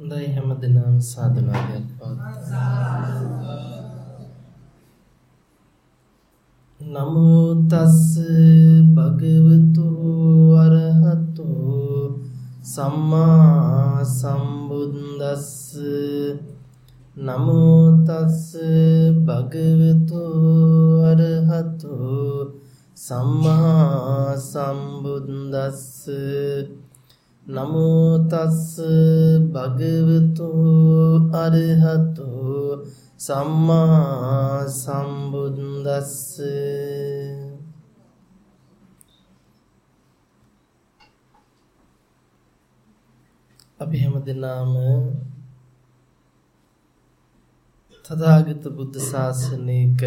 හොඳයි හැමදෙනාම සාදුනාදයක් පවත්වා. නමෝ තස් භගවතු අරහතෝ සම්මා සම්බුද්දස්ස නමෝ තස් භගවතු අරහතෝ සම්මා සම්බුද්දස්ස නමෝ තස් භගවතු අරහතෝ සම්මා සම්බුද්දස්ස. අපි හැමදෙනාම තථාගත බුද්ධ ශාසනයක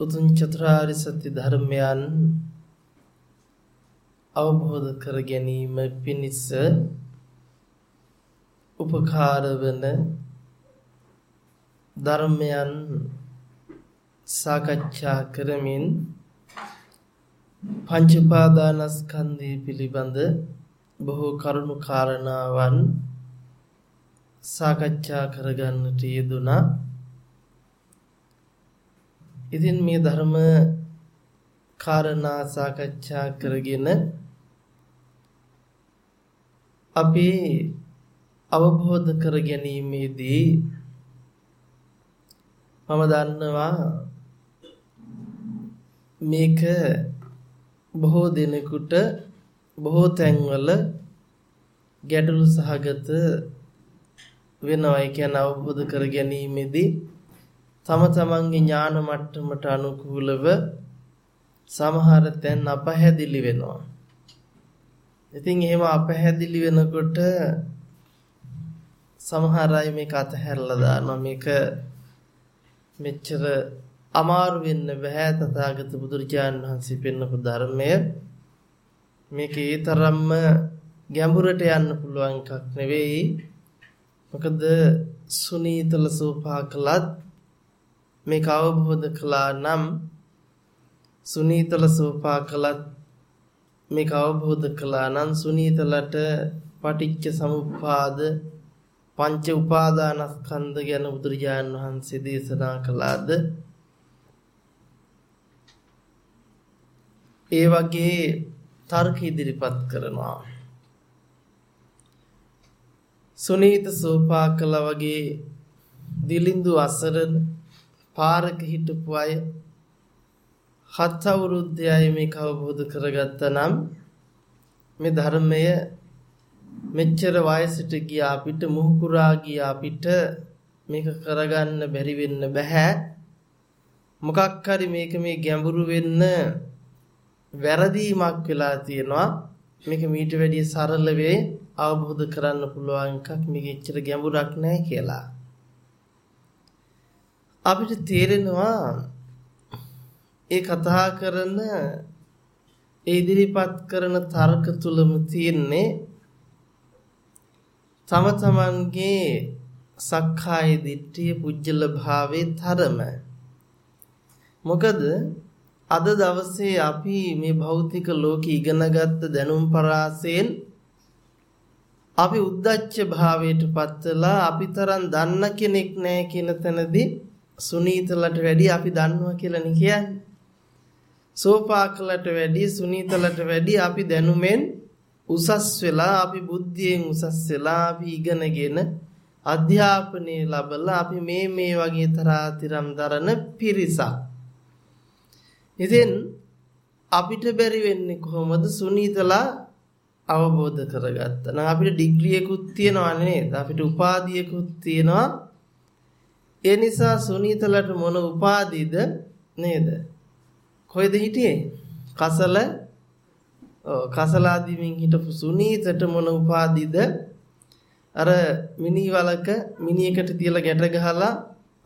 උතුම් චතුරාර්ය සත්‍ය ධර්මයන් අවබෝධ කර ගැනීම පිණිස උපකාර වන ධර්මයන් සාකච්ඡා කරමින් පංච උපාදානස්කන්ධය පිළිබඳ බොහෝ කරුණු කාරණාවන් සාකච්ඡා කරගන්නට යෙදුණා. ඉතින් මේ ධර්ම කාරණා සාකච්ඡා කරගෙන අපි අවබෝධ කර ගැනීමේදී මම දන්නවා මේක බොහෝ දෙනෙකුට බොහෝ තැන්වල ගැටලු සහගත වෙනවා ඒ කියන්නේ අවබෝධ කර ගැනීමේදී තම තමන්ගේ ඥාන මට්ටමට අනුකූලව සමහර තැන් අපහැදිලි වෙනවා. ඉතින් එහෙම අපහැදිලි වෙනකොට සමහර අය මේක අතහැරලා දානවා. මේක මෙච්චර අමාරු වෙන්න බෑ තථාගත බුදුරජාණන් වහන්සේ පෙන්වපු ධර්මය. මේක ඒ තරම්ම ගැඹුරට යන්න පුළුවන් එකක් නෙවෙයි. මොකද සුනීතල සෝපාකලත් මේක අවබෝධ කළා නම් සුනීතල සෝපාකලත් මේක අවබෝධ කළා නම් සුනීතලට පටිච්ච සමුප්පාද පංච උපාදානස්කන්ධ ගැන බුදුරජාණන් වහන්සේ දේශනා කළාද? ඒ වගේ තර්ක ඉදිරිපත් කරනවා. සුනීත සෝපාකල වගේ දිලිඳු අසරණ පාරක හිටපු අය හත් අවුරුද්දයයි මේක අවබෝධ කරගත්තා නම් මේ ධර්මය මෙච්චර වයසට ගියා අපිට මුහුකුරා ගියා අපිට මේක කරගන්න බැරි වෙන්න බෑ. මොකක් හරි මේක මේ ගැඹුරු වෙන්න වැරදීමක් වෙලා තියෙනවා. මේක මීට වැඩිය සරල වේ අවබෝධ කරන්න පුළුවන් එකක්. මේක එච්චර ගැඹුරක් නැහැ කියලා. අපිට තේරෙනවා ඒ කතා කරන ඒ ඉදිරිපත් කරන තර්ක තුලම තියෙන්නේ තම තමන්ගේ සක්කාය දිට්ඨිය පුජ්‍යල භාවයේ තරම. මොකද අද දවසේ අපි මේ භෞතික ලෝකෙ ඉගෙනගත්ත දැනුම් පරාසයෙන් අපි උද්දච්ච භාවයට පත්වලා අපි තරම් දන්න කෙනෙක් නැහැ කියන තැනදී සුනීතලට වැඩි අපි දන්නවා කියලා නේ කියන්නේ. සෝපාකලට වැඩි සුනීතලට වැඩි අපි දැනුමෙන් උසස් වෙලා අපි බුද්ධියෙන් උසස් වෙලා අපි ඉගෙනගෙන අධ්‍යාපනය ලැබලා අපි මේ මේ වගේ තරාතිරම් දරන පිරිසක්. ඉතින් අපිට බැරි වෙන්නේ කොහොමද සුනීතලා අවබෝධ කරගත්තා. නම් අපිට ඩිග්‍රියකුත් තියෙනවා නේද? අපිට උපාධියකුත් තියෙනවා. ඒ නිසා සුනීතලට මොන උපාධියද නේද? කොහෙද හිටියේ? කසල ඔව් කසලාදීමින් හිටපු සුනීතට මොන උපාධියද? අර මිනි වලක මිනියකට තියලා ගැට ගහලා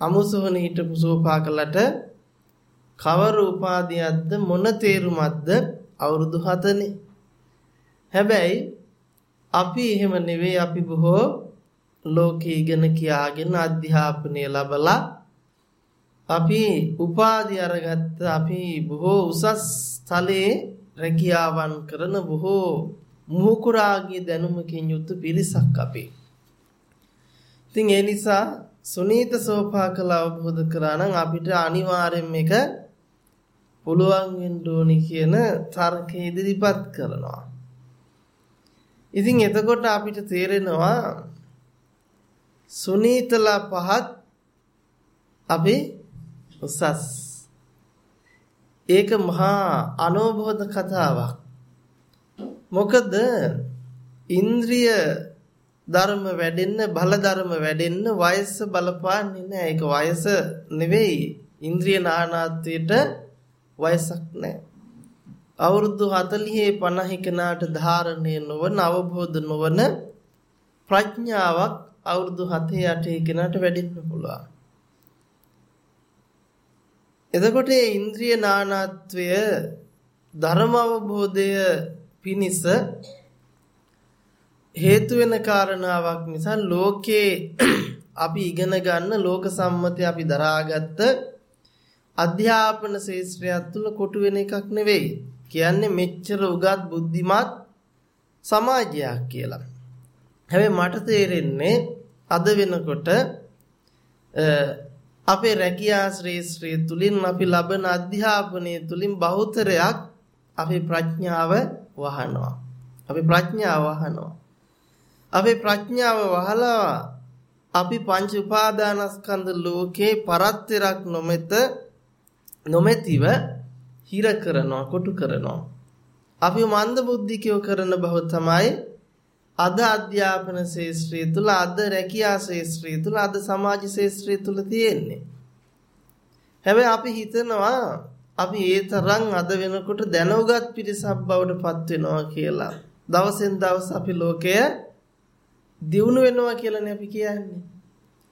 අමුසොහන හිටපු සෝපාකලට කවර උපාධියක්ද මොන තේරුමක්ද අවුරුදු 7නේ හැබැයි අපි එහෙම නෙවෙයි අපි බොහෝ ලෝකේ ඉගෙන කියාගෙන අධ්‍යාපනය ලැබලා අපි උපාධි අරගත්ත අපි බොහෝ උසස් තලයේ රැකියාවන් කරන බොහෝ මුහුකුරාගේ දැනුමකින් යුත් පිරිසක් අපි. ඉතින් ඒ නිසා සුනීත සෝපාකල අවබෝධ කරා නම් අපිට අනිවාර්යෙන් මේක පුළුවන් වෙන්න ඕනි කියන තර්කය ඉදිරිපත් කරනවා. ඉතින් එතකොට අපිට තේරෙනවා සුනීතලා පහත් අපි උසස්. ඒක මහා අනෝබෝධ කතාවක්. මොකද ඉන්ද්‍රිය ධර්ම වැඩෙන්න බල ධර්ම වැඩෙන්න වයස බලපාන්නේ නැහැ. ඒක වයස නෙවෙයි. ඉන්ද්‍රිය නානාත්වයට වයසක් නැහැ. අවුරුදු 40 50 කනට ධාරණය නොවන අවබෝධ නොවන ප්‍රඥාවක් අවුරුදු 7 8 කනට වැඩෙන්න පුළුවන්. එතකොට ඉන්ද්‍රිය නානාත්වය ධර්ම අවබෝධය පිණිස හේතු වෙන කාරණාවක් නිසා ලෝකේ අපි ඉගෙන ගන්න ලෝක සම්මතය අපි දරාගත්ත අධ්‍යාපන ශාස්ත්‍රයත් තුළ කොටු වෙන එකක් නෙවෙයි. කියන්නේ මෙච්චර උගත් බුද්ධිමත් සමාජයක් කියලා. හැබැයි මට තේරෙන්නේ අද වෙනකොට අපේ රැකියා ශ්‍රේෂ්ත්‍රය තුලින් අපි ලබන අධ්‍යාපනය තුලින් බහුතරයක් අපේ ප්‍රඥාව වහනවා. අපේ ප්‍රඥාව වහනවා. අපේ ප්‍රඥාව වහලා අපි පංච උපාදානස්කන්ධ ලෝකේ පරත්තරක් නොමෙත නොමැතිව හිර කරනවා කොටු කරනවා. අපි මන්ද බුද්ධිකයෝ කරන බව තමයි අද අධ්‍යාපන ශාස්ත්‍රය තුල අද රැකියා ශාස්ත්‍රය තුල අද සමාජ ශාස්ත්‍රය තුල තියෙන්නේ. හැබැයි අපි හිතනවා අපි ඒ තරම් අද වෙනකොට දැනුගත් පිරිසක් බවට පත් වෙනවා කියලා. දවසෙන් දවස අපි ලෝකය දියුණු වෙනවා කියලානේ අපි කියන්නේ.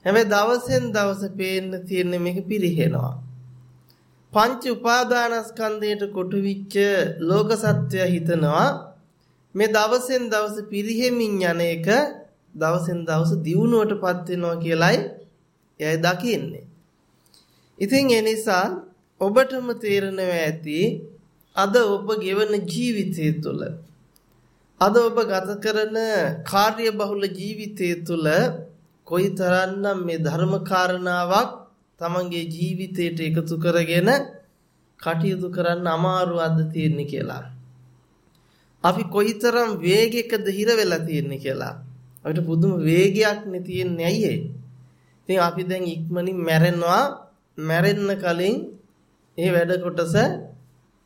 හැබැයි දවසෙන් දවස පේන්න තියෙන මේක පිරිහෙනවා. පංච උපාදානස්කන්ධයට කොටු විච්ච ලෝක සත්‍යය හිතනවා මේ දවසෙන් දවස පිරිහෙමින් යන එක දවසෙන් දවස දියුණුවටපත් වෙනවා කියලයි එයයි දකින්නේ. ඉතින් ඒ නිසා ඔබටම තේරෙනවා ඇති අද ඔබ ගෙවන ජීවිතය තුළ අද ඔබ ගත කරන කාර්ය බහුල ජීවිතය තුළ කොයිතරම්නම් මේ ධර්ම කාරණාවක් තමන්ගේ ජීවිතයට එකතු කරගෙන කටයුතු කරන්න අමාරු අද තියෙන්නේ කියලා. අපි කොයිතරම් වේගයකද හිර වෙලා තියෙන්නේ කියලා. අපිට පුදුම වේගයක් නේ තියෙන්නේ ඇයි ඉතින් අපි දැන් ඉක්මනින් මැරෙනවා මැරෙන්න කලින් ඒ වැඩ කොටස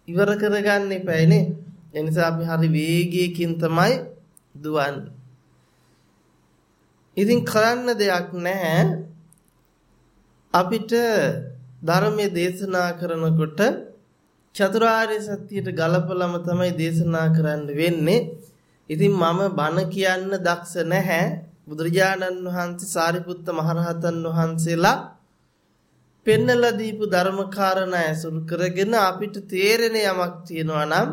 ඉවර කරගන්න එපායිනේ. ඒ නිසා අපි හරි වේගයකින් තමයි දුවන්නේ. ඉතින් කරන්න දෙයක් නැහැ. අපිට ධර්මයේ දේශනා කරනකොට චතුරාර්ය සත්‍යයට ගලපලම තමයි දේශනා කරන්න වෙන්නේ. ඉතින් මම බණ කියන්න දක්ෂ නැහැ. බුදුරජාණන් වහන්සේ සාරිපුත්ත මහරහතන් වහන්සේලා පෙන්නලා දීපු ධර්ම කාරණා ඇසුරු කරගෙන අපිට තේරෙන යමක් තියෙනවා නම්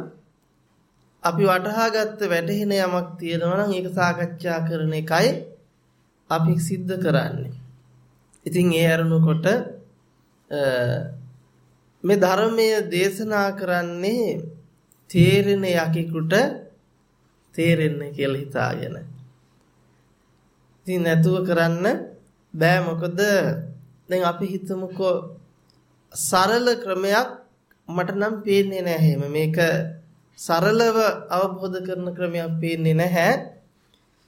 අපි වටහාගත්ත වැටහෙන යමක් තියෙනවා නම් ඒක සාකච්ඡා කරන එකයි අපි සිද්ධ කරන්නේ. ඉතින් ඒ අරනකොට මේ ධර්මය දේශනා කරන්නේ තේරෙන යකෙකුට තේරෙන්න කියලා හිතාගෙන. ඉතින් නැතුව කරන්න බෑ මොකද දැන් අපි හිතමුකෝ සරල ක්‍රමයක් මට නම් පේන්නේ නැහැ මේක සරලව අවබෝධ කරන ක්‍රමයක් පේන්නේ නැහැ.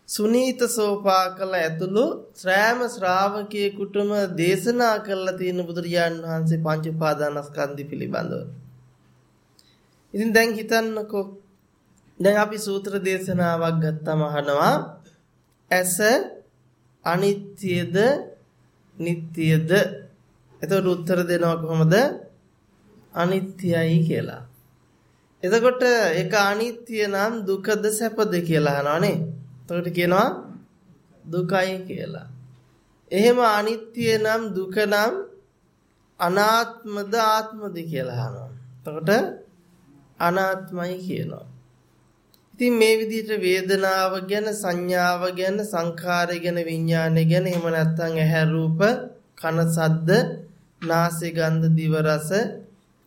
සුනීත සෝපාකල ඇතුළු ශ්‍රෑම ශ්‍රාවකයෙකුටම දේශනා කළා තියෙන බුදුරජාණන් වහන්සේ පංච උපාදානස්කන්ධය පිළිබඳව. ඉතින් දැන් හිතන්නකෝ දැන් අපි සූත්‍ර දේශනාවක් ගත්තම අහනවා ඇස අනිත්‍යද නිට්ටියද එතකොට උත්තර දෙනවා කොහොමද අනිත්‍යයි කියලා. එතකොට ඒක අනිත්‍ය නම් දුකද සැපද කියලා අහනවානේ. එතකොට කියනවා දුකයි කියලා. එහෙම අනිත්‍ය නම් දුක නම් අනාත්මද ආත්මද කියලා අහනවා. එතකොට අනාත්මයි කියනවා. ඉතින් මේ විදිහට වේදනාව ගැන සංඥාව ගැන සංඛාරය ගැන විඥානය ගැන එහෙම නැත්නම් ඇහැ රූප කන සද්ද නාසය ගන්ධ දිව රස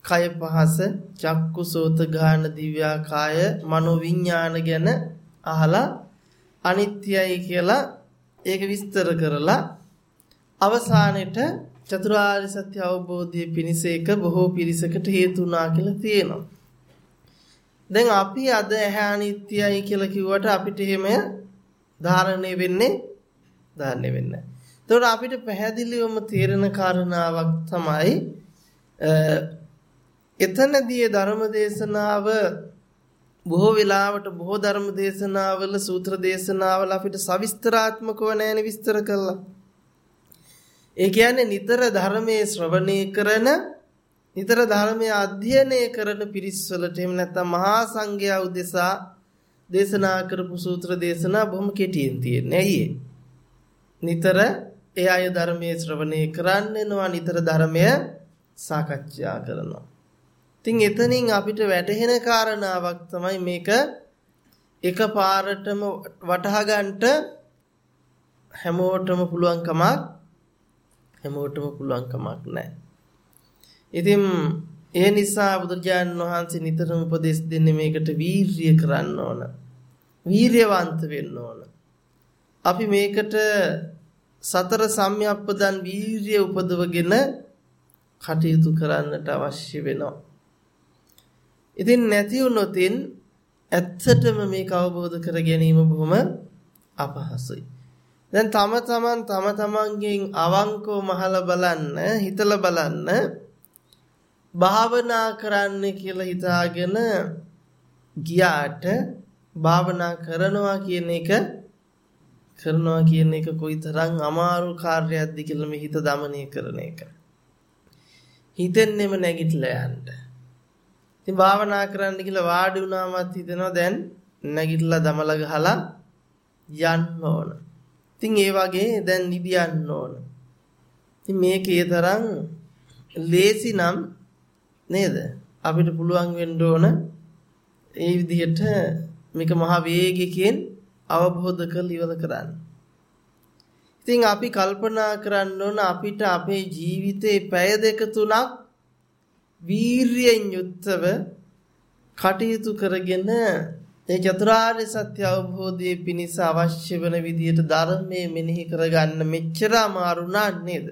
කය පහස චක්කු සෝත ගාන දිව්‍යා කාය මනෝ විඥාන ගැන අහලා අනිත්‍යයි කියලා ඒක විස්තර කරලා අවසානෙට චතුරාර්ය සත්‍ය අවබෝධයේ පිණිස එක බොහෝ පිරිසකට හේතු වුණා කියලා තියෙනවා. දැන් අපි අද ඇහැ අනිත්‍යයි කියලා කිව්වට අපිට එහෙම ධාරණය වෙන්නේ ධාරණය වෙන්නේ එතකොට අපිට පැහැදිලිවම තේරෙන කාරණාවක් තමයි එතනදී ධර්ම දේශනාව බොහෝ වෙලාවට බොහෝ ධර්ම දේශනාවල සූත්‍ර දේශනාවල අපිට සවිස්තරාත්මකව නැණ විස්තර කළා. ඒ කියන්නේ නිතර ධර්මයේ ශ්‍රවණය කරන නිතර ධර්මයේ අධ්‍යයනය කරන පිරිස්වලට එහෙම නැත්නම් මහා සංඝයා උදෙසා දේශනා කරපු සූත්‍ර දේශනා බොහොම කෙටියෙන් තියෙන්නේ. ඇයි නිතර ඒ අය ධර්මයේ ශ්‍රවණය කරන්නනවා නිතර ධර්මය සාකච්ඡා කරනවා. ඉතින් එතනින් අපිට වැටහෙන කාරණාවක් තමයි මේක එකපාරටම වටහා ගන්නට හැමෝටම පුළුවන් කමක් හැමෝටම පුළුවන් කමක් නැහැ. ඉතින් ඒ නිසා බුදුරජාණන් වහන්සේ නිතරම උපදෙස් දෙන්නේ මේකට වීරිය කරන්න ඕන. වීරියවන්ත වෙන්න ඕන. අපි මේකට සතර සම්‍යක්පදන් වීරිය උපදවගෙන කටයුතු කරන්නට අවශ්‍ය වෙනවා. ඉතින් නැති වුණොතින් ඇත්තටම මේක අවබෝධ කර ගැනීම බොහොම අපහසුයි. දැන් තම තමන් තම තමන්ගෙන් අවංකව මහලා බලන්න හිතලා බලන්න භාවනා කරන්න කියලා හිතාගෙන ගියාට භාවනා කරනවා කියන එක කරනවා කියන එක කොයිතරම් අමාරු කාර්යයක්ද කියලා මේ හිත දමනය කරන එක. හිතෙන්නෙම නැගිටලා යන්න. ඉතින් භාවනා කරන්න කියලා වාඩි වුණාමත් හිතෙනවා දැන් නැගිටලා දමල ගහලා යන්න ඕන. ඉතින් ඒ වගේ දැන් නිදියන්න ඕන. ඉතින් මේකේ තරම් ලේසි නම් නේද? අපිට පුළුවන් වෙන්න ඕන ඒ විදිහට මේක මහ වේගිකෙන් අවබෝධ කරලා ඉවර කරන්න. ඉතින් අපි කල්පනා කරන්න ඕන අපිට අපේ ජීවිතේ පැය දෙක තුනක් වීරියෙන් යුක්තව කටයුතු කරගෙන ඒ චතුරාර්ය සත්‍ය අවබෝධයේ පිණිස අවශ්‍ය වෙන විදියට ධර්මයේ මෙනෙහි කරගන්න මෙච්චර අමාරු නේද?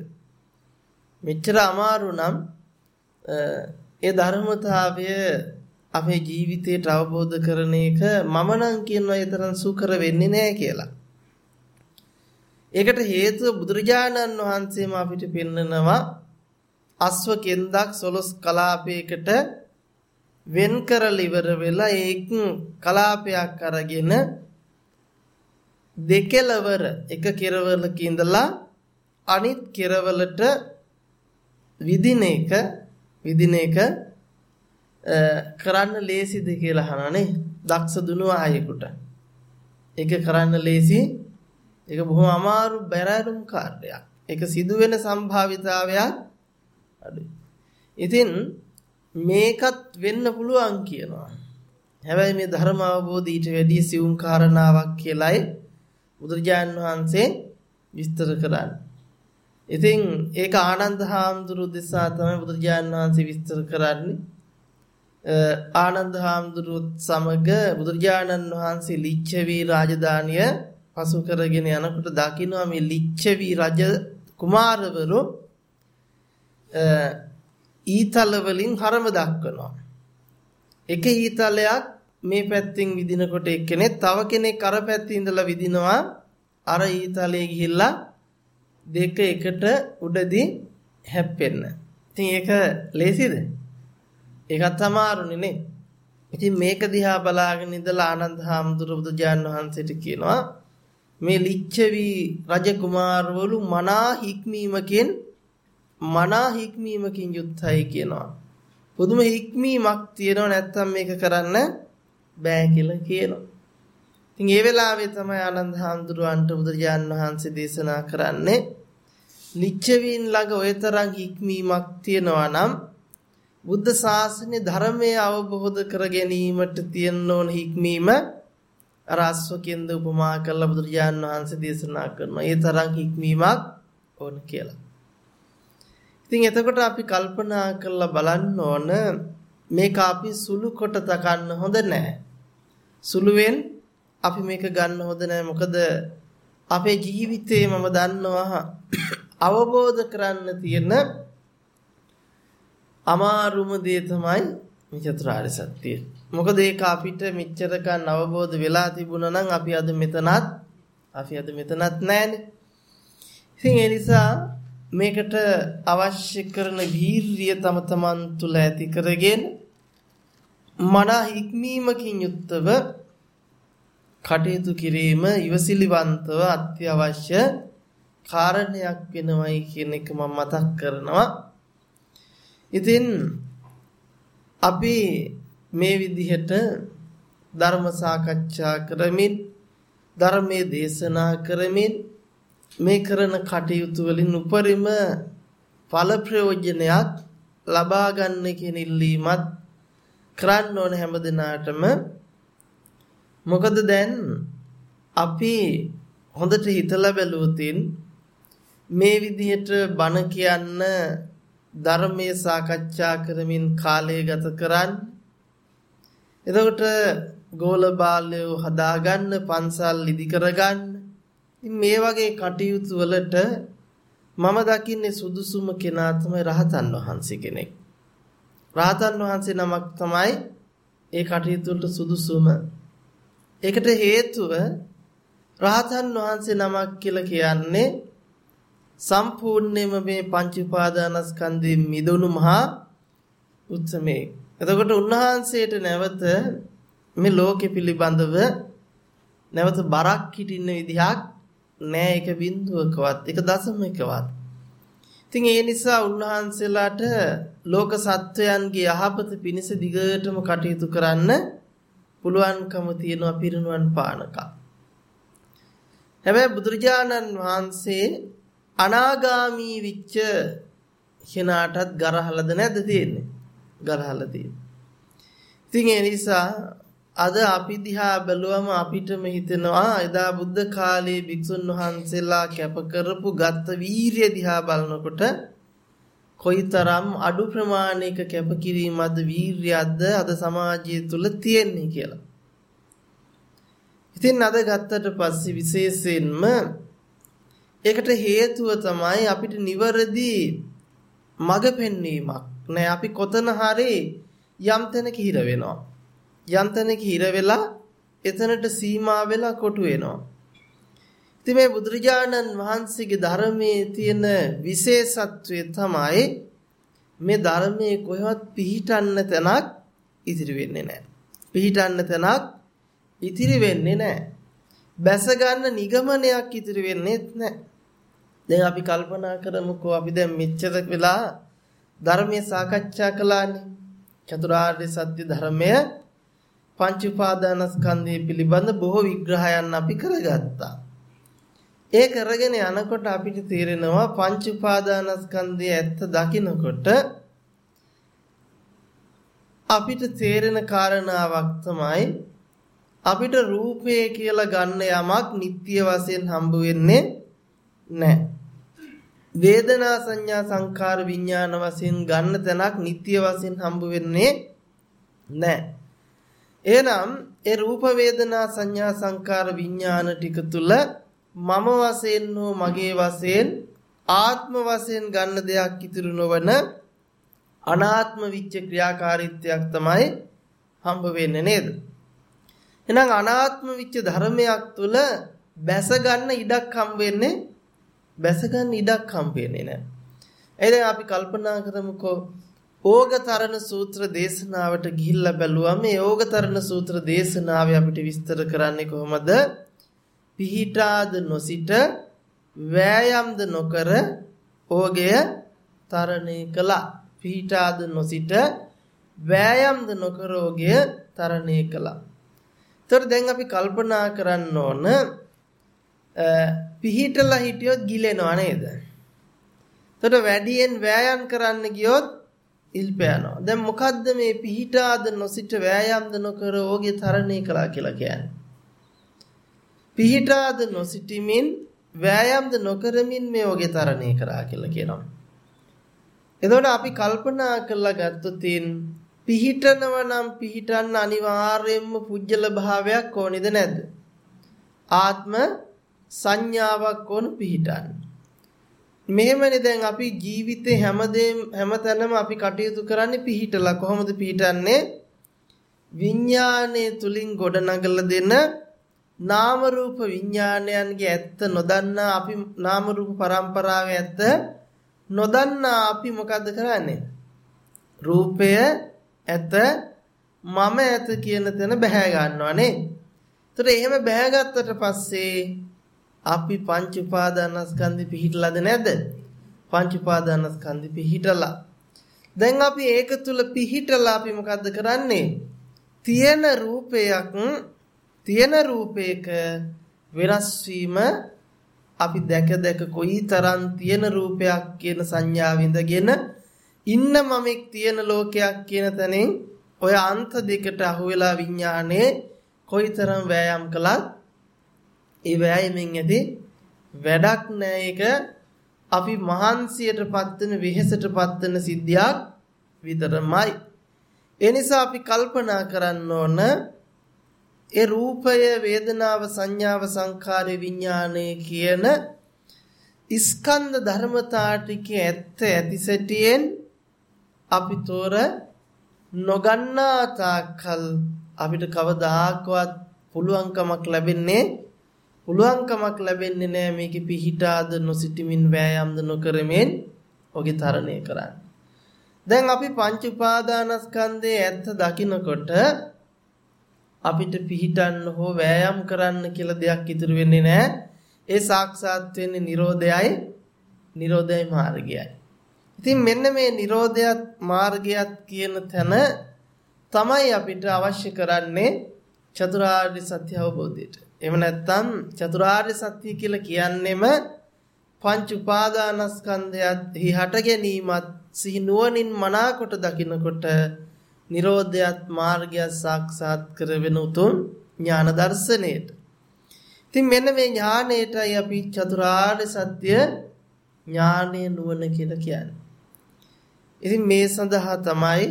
මෙච්චර අමාරු නම් ඒ ධර්මතාවය අපේ ජීවිතයට අවබෝධ කරන එක මම නම් කියනවා ඒ තරම් සුකර වෙන්නේ නැහැ කියලා. ඒකට හේතුව බුදුරජාණන් වහන්සේම අපිට පෙන්නනවා අස්ව කෙන්දක් සොලොස් කලාපයකට වෙන් කරලා ඉවර වෙලා ඒක කලාපයක් අරගෙන දෙකලවර එක කෙරවලක ඉඳලා අනිත් කෙරවලට විදින එක විදින එක කරන්න ලේසිද කියලා අහනනේ දක්ෂ දුනු ආයෙකුට ඒක කරන්න ලේසි. ඒක බොහොම අමාරු බැරෑරුම් කාර්යයක් ඒක සිදුවෙන සම්භාවිතාවයක්. අඩුයි ඉතින් මේකත් වෙන්න පුළුවන් කියනවා. හැබැයි මේ ධර්ම අවබෝධ ඊට වැඩි සියුම් කාරණාවක් කියලායි බුදුරජාන් වහන්සේ විස්තර කරන්නේ. ඉතින් ඒක ආනන්ද හාමුදුරු දෙසා තමයි බුදුරජාන් වහන්සේ විස්තර කරන්නේ. ආනන්ද හාමුදුරුවොත් සමග බුදුරජාණන් වහන්සේ ලිච්ඡවි රාජධානිය පසු කරගෙන යනකොට දකින්නවා මේ ලිච්ඡවි රජ කුමාරවරු ඊතල වලින් හරම දක්වනවා. එක ඊතලයක් මේ පැත්තෙන් විදිනකොට එක්කෙනෙක් තව කෙනෙක් අර පැත්තේ ඉඳලා විදිනවා අර ඊතලයේ ගිහිල්ලා දෙක එකට උඩදී හැප්පෙන්න. ඉතින් ඒක ලේසිද? ඒකත් අමාරුනේ නේ. ඉතින් මේක දිහා බලාගෙන ඉඳලා ආනන්ද හාමුදුරුවෝ බුදුජාන් වහන්සේට කියනවා මේ ලිච්ඡවි රජ කුමාරවරු මනා හික්මීමකින් මනා හික්මීමකින් යුක්තයි කියනවා. පුදුම හික්මීමක් තියෙනව නැත්තම් මේක කරන්න බෑ කියලා කියනවා. ඉතින් ඒ වෙලාවේ තමයි ආනන්ද හාමුදුරුවන්ට බුදුජාන් වහන්සේ දේශනා කරන්නේ ලිච්ඡවීන් ළඟ ඔය තරම් හික්මීමක් තියෙනවා නම් බුද්ධ ශාසනයේ ධර්මයේ අවබෝධ කර ගැනීමට තියෙන ඕන හික්මීම අර අස්වකින්ද උපමා කරලා බුදුරජාණන් වහන්සේ දේශනා කරනවා. ඒ තරම් හික්මීමක් ඕන කියලා. ඉතින් එතකොට අපි කල්පනා කරලා බලන්න ඕන මේක අපි සුළු කොට තකන්න හොඳ නැහැ. සුළුවෙන් අපි මේක ගන්න හොඳ නැහැ. මොකද අපේ ජීවිතේ මම දන්නවා අවබෝධ කරන්න තියෙන අමාරුම දේ තමයි මේ චතුරාර්ය සත්‍යය. මොකද ඒක අපිට මෙච්චරකන් අවබෝධ වෙලා තිබුණා නම් අපි අද මෙතනත් අපි අද මෙතනත් නැහැනේ. ඉතින් ඒ නිසා මේකට අවශ්‍ය කරන වීරිය තම තමන් තුළ ඇති කරගෙන මන හික්මීමකින් යුක්තව කටයුතු කිරීම ඉවසිලිවන්තව අත්‍යවශ්‍ය කාරණයක් වෙනවයි කියන එක මම මතක් කරනවා. ඉතින් අපි මේ විදිහට ධර්ම සාකච්ඡා කරමින් ධර්මයේ දේශනා කරමින් මේ කරන කටයුතු වලින් උපරිම ඵල ප්‍රයෝජනයක් ලබා ගන්න කියන ඉල්ලීමත් කරන්න ඕන හැම දිනාටම. මොකද දැන් අපි හොඳට හිතලා බැලුවොතින් මේ විදිහට බණ කියන්න ධර්මයේ සාකච්ඡා කරමින් කාලය ගත කරන්න. එතකොට ගෝල බාලයෝ හදාගන්න පන්සල් ඉදි කරගන්න. මේ වගේ කටයුතු වලට මම දකින්නේ සුදුසුම කෙනා තමයි රහතන් වහන්සේ කෙනෙක්. රහතන් වහන්සේ නමක් තමයි ඒ කටයුතු වලට සුදුසුම. ඒකට හේතුව රහතන් වහන්සේ නමක් කියලා කියන්නේ සම්පූර්ණයෙන්ම මේ පංච උපාදානස්කන්ධයෙන් මිදුණු මහා උත්සමේ. එතකොට උන්වහන්සේට නැවත මේ ලෝකෙ පිළිබඳව නැවත බරක් හිටින්න විදිහක් නෑ එක බිඳුවකවත් එක දශමයකවත්. ඉතින් ඒ නිසා උන්වහන්සේලාට ලෝක සත්වයන්ගේ යහපත පිණිස දිගටම කටයුතු කරන්න පුළුවන්කම තියෙනවා පිරිනුවන් පානකම්. හැබැයි බුදුරජාණන් වහන්සේ අනාගාමී විච්ච කෙනාටත් ගරහලද නැද්ද තියෙන්නේ? ගරහලා තියෙන්නේ. ඉතින් ඒ නිසා අද අපි දිහා බැලුවම අපිටම හිතෙනවා එදා බුද්ධ කාලයේ භික්ෂුන් වහන්සේලා කැප කරපු ගත්ත වීරිය දිහා බලනකොට කොයිතරම් අඩු ප්‍රමාණයක කැපකිරීමක්ද වීරියක්ද අද සමාජය තුල තියෙන්නේ කියලා. ඉතින් අද ගත්තට පස්සේ විශේෂයෙන්ම ඒකට හේතුව තමයි අපිට නිවැරදි මඟ පෙන්වීමක් නෑ අපි කොතන හරි යම් තැනක හිර වෙනවා. යම් තැනක හිර වෙලා එතනට සීමා වෙලා කොටු වෙනවා. ඉතින් මේ බුදුරජාණන් වහන්සේගේ ධර්මයේ තියෙන විශේෂත්වය තමයි මේ ධර්මයේ කොහෙවත් පිහිටන්න තැනක් ඉතිරි වෙන්නේ නැහැ. පිහිටන්න තැනක් ඉතිරි වෙන්නේ නැහැ. බැස ගන්න නිගමනයක් ඉතිරි වෙන්නේ නැහැ. දැන් අපි කල්පනා කරමුකෝ අපි දැන් මෙච්චර වෙලා ධර්මයේ සාකච්ඡා කළානේ. චතුරාර්ය සත්‍ය ධර්මය පංච උපාදානස්කන්ධය පිළිබඳ බොහෝ විග්‍රහයන් අපි කරගත්තා. ඒ කරගෙන යනකොට අපිට තේරෙනවා පංච උපාදානස්කන්ධය ඇත්ත දකිනකොට අපිට තේරෙන කාරණාවක් තමයි අපිට රූපය කියලා ගන්න යමක් නිට්ටිය වශයෙන් හම්බ වෙන්නේ නැහැ. වේදනා සංඥා සංකාර විඥාන වශයෙන් ගන්න තැනක් නිට්ටිය වශයෙන් හම්බ වෙන්නේ නැහැ. එහෙනම් ඒ රූප වේදනා සංඥා සංකාර විඥාන ටික තුල මම වශයෙන් හෝ මගේ වශයෙන් ආත්ම වශයෙන් ගන්න දෙයක් ඉතුරු නොවන අනාත්ම විච්ච ක්‍රියාකාරීත්වයක් තමයි හම්බ වෙන්නේ නේද? එහෙනම් අනාත්ම විච්ච ධර්මයක් තුල බැස ගන්න ඉඩක් හම්බ වෙන්නේ බැස ගන්න ඉඩක් හම්බ වෙන්නේ නැහැ. එහෙනම් අපි කල්පනා කරමුකෝ ඕගතරණ සූත්‍ර දේශනාවට ගිහිල්ලා බැලුවම මේ ඕගතරණ සූත්‍ර දේශනාවේ අපිට විස්තර කරන්නේ කොහොමද? පිහිටාද නොසිට වෑයම්ද නොකර ඕගය තරණය කළා. පිහිටාද නොසිට වෑයම්ද නොකර ඕගය තරණය කළා. ඒතර දැන් අපි කල්පනා කරන්න ඕන පිහිටලා හිටියොත් ගිලෙනවා නේද? එතකොට වැඩියෙන් වෑයම් කරන්න ගියොත් ඉල්පෑනවා. දැන් මොකද්ද මේ පිහිටාද නොසිට වෑයම්ද නොකර ඕගේ තරණය කළා කියලා කියන්නේ? පිහිටාද නොසිටිමින් වෑයම්ද නොකරමින් මේ ඕගේ තරණය කරා කියලා කියනවා. එතකොට අපි කල්පනා කරලා ගත්තොත් පිහිටනව නම් පිහිටන්න අනිවාර්යයෙන්ම පුජ්‍යල භාවයක් ඕනේද නැද්ද? ආත්ම සංඥාවක් ඕන පිහිටන්න. මෙහෙමනේ දැන් අපි ජීවිතේ හැමදේම හැමතැනම අපි කටයුතු කරන්නේ පිහිටලා කොහොමද පිහිටන්නේ? විඥානයේ තුලින් ගොඩනගලා දෙන නාම රූප විඥානයන්ගේ ඇත්ත නොදන්නා අපි නාම රූප පරම්පරාවේ ඇත්ත නොදන්නා අපි මොකද්ද කරන්නේ? රූපය ඇත මම ඇත කියන තැන බැහැ ගන්නවානේ. ඒතර එහෙම බැහැගත්තට පස්සේ අපි පංච උපාදානස්කන්ධෙ පිහිටලාද නැද්ද? පංච උපාදානස්කන්ධෙ පිහිටලා. දැන් අපි ඒක තුල පිහිටලා අපි මොකද්ද කරන්නේ? තියෙන රූපයක් තියෙන රූපයක වෙනස් වීම අපි දැක දැක කොයිතරම් තියෙන රූපයක් කියන සංඥාව ඉඳගෙන ඉන්න මමෙක් තියෙන ලෝකයක් කියන තැනින් ඔය අන්ත දෙකට අහු වෙලා විඥානේ කොයිතරම් වෑයම් කළත් ඒ වෑයමෙන් ඇති වැඩක් නෑ ඒක. අපි මහන්සියටපත් වෙන වෙහෙසටපත් වෙන සිද්ධියක් විතරමයි. ඒ නිසා අපි කල්පනා කරන්න ඕන ඒ රූපය වේදනාව සංඥාව සංකාරය විඥානය කියන ස්කන්ධ ධර්මතා ටිකේ ඇත්ත ඇති සැටියෙන් අපි තොර නොගන්නා තාක්කල් අපිට කවදාකවත් පුළුවන්කමක් ලැබෙන්නේ පුළුවන්කමක් ලැබෙන්නේ නැහැ මේකේ පිහිටාද නොසිටමින් වෑයම්ද නොකරමින් ඔගේ තරණය කරන්න. දැන් අපි පංච උපාදානස්කන්ධයේ ඇත්ත දකිනකොට අපිට පිහිටන්න හෝ වෑයම් කරන්න කියලා දෙයක් ඉතුරු වෙන්නේ නැහැ. ඒ සාක්ෂාත් වෙන්නේ Nirodhayai Nirodhayai මාර්ගයයි. ඉතින් මෙන්න මේ Nirodhayat මාර්ගයත් කියන තැන තමයි අපිට අවශ්‍ය කරන්නේ චතුරාර්ය සත්‍ය අවබෝධයට. එහෙම නැත්නම් චතුරාර්ය සත්‍ය කියලා කියන්නෙම පංච උපාදානස්කන්ධයත් හට ගැනීමත් සිහි නුවණින් මනාකොට දකිනකොට Nirodhayat මාර්ගය සාක්ෂාත් කරවෙන උතුම් ඥාන දර්ශනයට. ඉතින් මෙන්න මේ ඥානයටයි අපි චතුරාර්ය සත්‍ය ඥානයේ නුවණ කියලා කියන්නේ. ඉතින් මේ සඳහා තමයි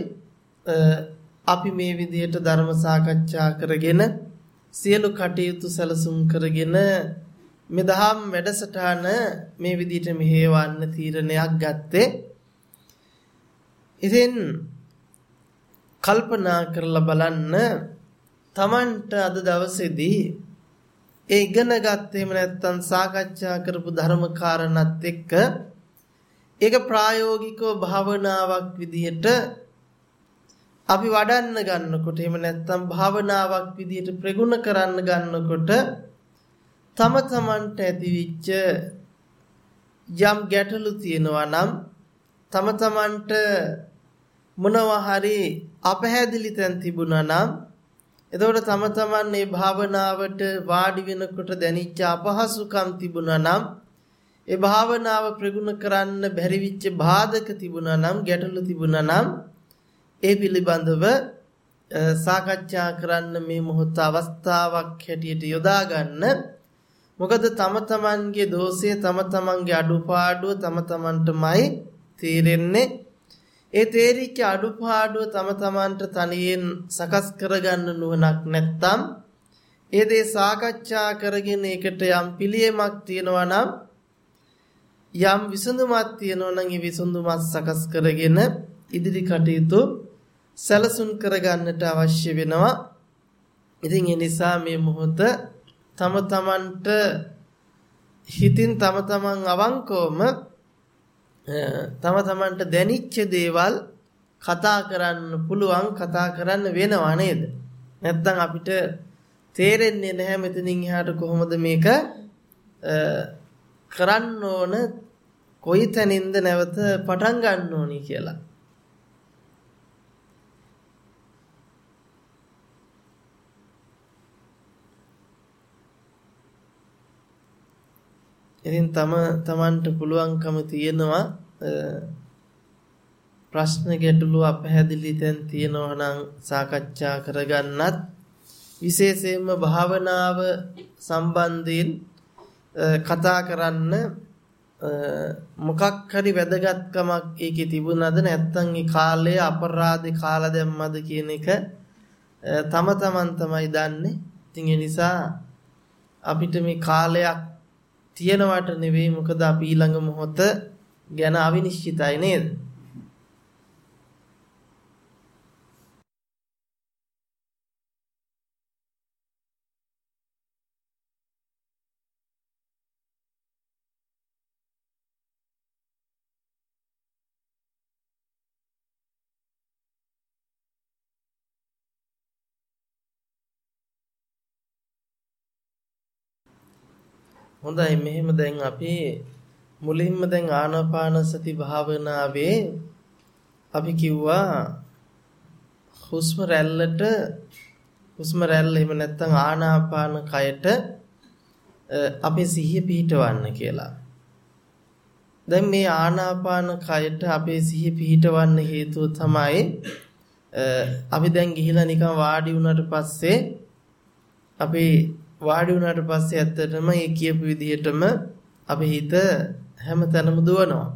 අපි මේ විදිහට ධර්ම සාකච්ඡා කරගෙන සියලු කටයුතු සැලසුම් කරගෙන මේ දහම් වැඩසටහන මේ විදිහට මෙහෙවන්න තීරණයක් ගත්තේ. ඉතින් කල්පනා කරලා බලන්න Tamanට අද දවසේදී ඒ ඉගෙන ගත්තේම නැත්නම් සාකච්ඡා කරපු ධර්ම කාරණාත් එක්ක ඒක ප්‍රායෝගිකව භාවනාවක් විදිහට අපි වඩන්න ගන්නකොට එහෙම නැත්නම් භාවනාවක් විදිහට ප්‍රගුණ කරන්න ගන්නකොට තම තමන්ට ඇතිවිච්ච යම් ගැටලු තියෙනවා නම් තම තමන්ට මොනවා හරි අපහැදිලි තැන් තිබුණා නම් එතකොට තම තමන් මේ භාවනාවට වාඩි වෙනකොට දැනිච්ච අපහසුකම් තිබුණා නම් ඒ භාවනාව ප්‍රගුණ කරන්න බැරි විච්ච බාධක තිබුණා නම් ගැටලු තිබුණා නම් ඒ පිළිබඳව සාකච්ඡා කරන්න මේ මොහොත අවස්ථාවක් හැටියට යොදා ගන්න. මොකද තම තමන්ගේ දෝෂය තම තමන්ගේ අඩුපාඩුව තම තමන්ටමයි තේරෙන්නේ. ඒ තේරිච්ච අඩුපාඩුව තම තමන්ට තනියෙන් සකස් කරගන්න නුවණක් නැත්තම් ඒ දේ සාකච්ඡා කරගෙන ඒකට යම් පිළියමක් තියෙනවා නම් යම් විසඳුමක් තියෙනවා නම් ඒ විසඳුමක් සකස් කරගෙන ඉදිරි කටයුතු සැලසුම් කරගන්නට අවශ්‍ය වෙනවා. ඉතින් ඒ නිසා මේ මොහොත තම තමන්ට හිතින් තම තමන් අවංකවම තම තමන්ට දැනිච්ච දේවල් කතා කරන්න පුළුවන් කතා කරන්න වෙනවා නේද? නැත්නම් අපිට තේරෙන්නේ නැහැ මෙතනින් එහාට කොහොමද මේක කරන්න ඕන කොයි තැනින්ද නැවත පටන් ගන්න ඕනි කියලා. ඉතින් තම තමන්ට පුළුවන්කම තියෙනවා ප්‍රශ්න ගැටලු අපහැදිලි තැන් තියෙනවා නම් සාකච්ඡා කරගන්නත් විශේෂයෙන්ම භාවනාව සම්බන්ධයෙන් කතා කරන්න මොකක් හරි වැදගත්කමක් ඒකේ තිබුණාද නැත්නම් ඒ කාලය අපරාධේ කාලා දැම්මද කියන එක තම තමන් තමයි දන්නේ. ඉතින් ඒ නිසා අපිට මේ කාලයක් තියෙනවට නෙවෙයි මොකද අපි ඊළඟ මොහොත ගැන අවිනිශ්චිතයි නේද? හොඳයි මෙහෙම දැන් අපි මුලින්ම දැන් ආනාපාන සති භාවනාවේ අපි කිව්වා හුස්ම රැල්ලට හුස්ම රැල්ල එහෙම නැත්නම් ආනාපාන කයට අපේ සිහිය පිහිටවන්න කියලා. දැන් මේ ආනාපාන කයට අපේ සිහිය පිහිටවන්න හේතුව තමයි අපි දැන් ගිහිලා නිකන් වාඩි වුණාට පස්සේ අපේ වාඩි වුණාට පස්සේ ඇත්තටම ඒ කියපු විදිහටම අපේ හිත හැම තැනම දුවනවා.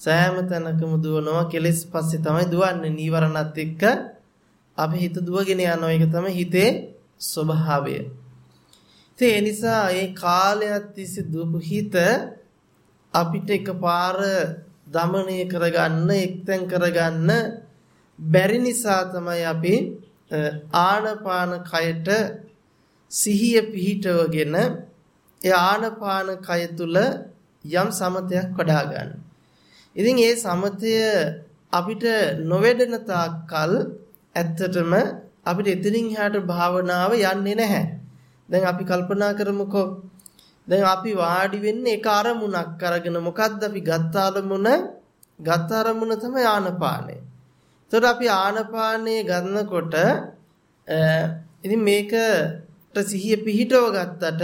සෑම තැනකම දුවනවා කෙලෙස් පස්සේ තමයි දුවන්නේ නීවරණත් එක්ක අපේ හිත දුවගෙන යනවා ඒක තමයි හිතේ ස්වභාවය. ඉතින් ඒ නිසා ඒ කාලයක් තිස්සේ දුවපු හිත අපිට එකපාර දමනය කරගන්න එක්තෙන් කරගන්න බැරි නිසා තමයි අපි ආනපාන කයට සිහිය පිහිටවගෙන ඒ ආනපාන කය තුල යම් සමතයක් වඩා ගන්න. ඉතින් ඒ සමතය අපිට නොවැඩෙන තාක්කල් ඇත්තටම අපිට එතනින් එහාට භාවනාව යන්නේ නැහැ. දැන් අපි කල්පනා කරමුකෝ. දැන් අපි වාඩි වෙන්නේ එක අරමුණක් අරගෙන මොකද්ද අපි ගත්ත අරමුණ? ගත්ත අරමුණ තමයි ආනපානය. එතකොට අපි ආනපානය ගන්නකොට ඉතින් මේක සිහිය පිහිටව ගත්තට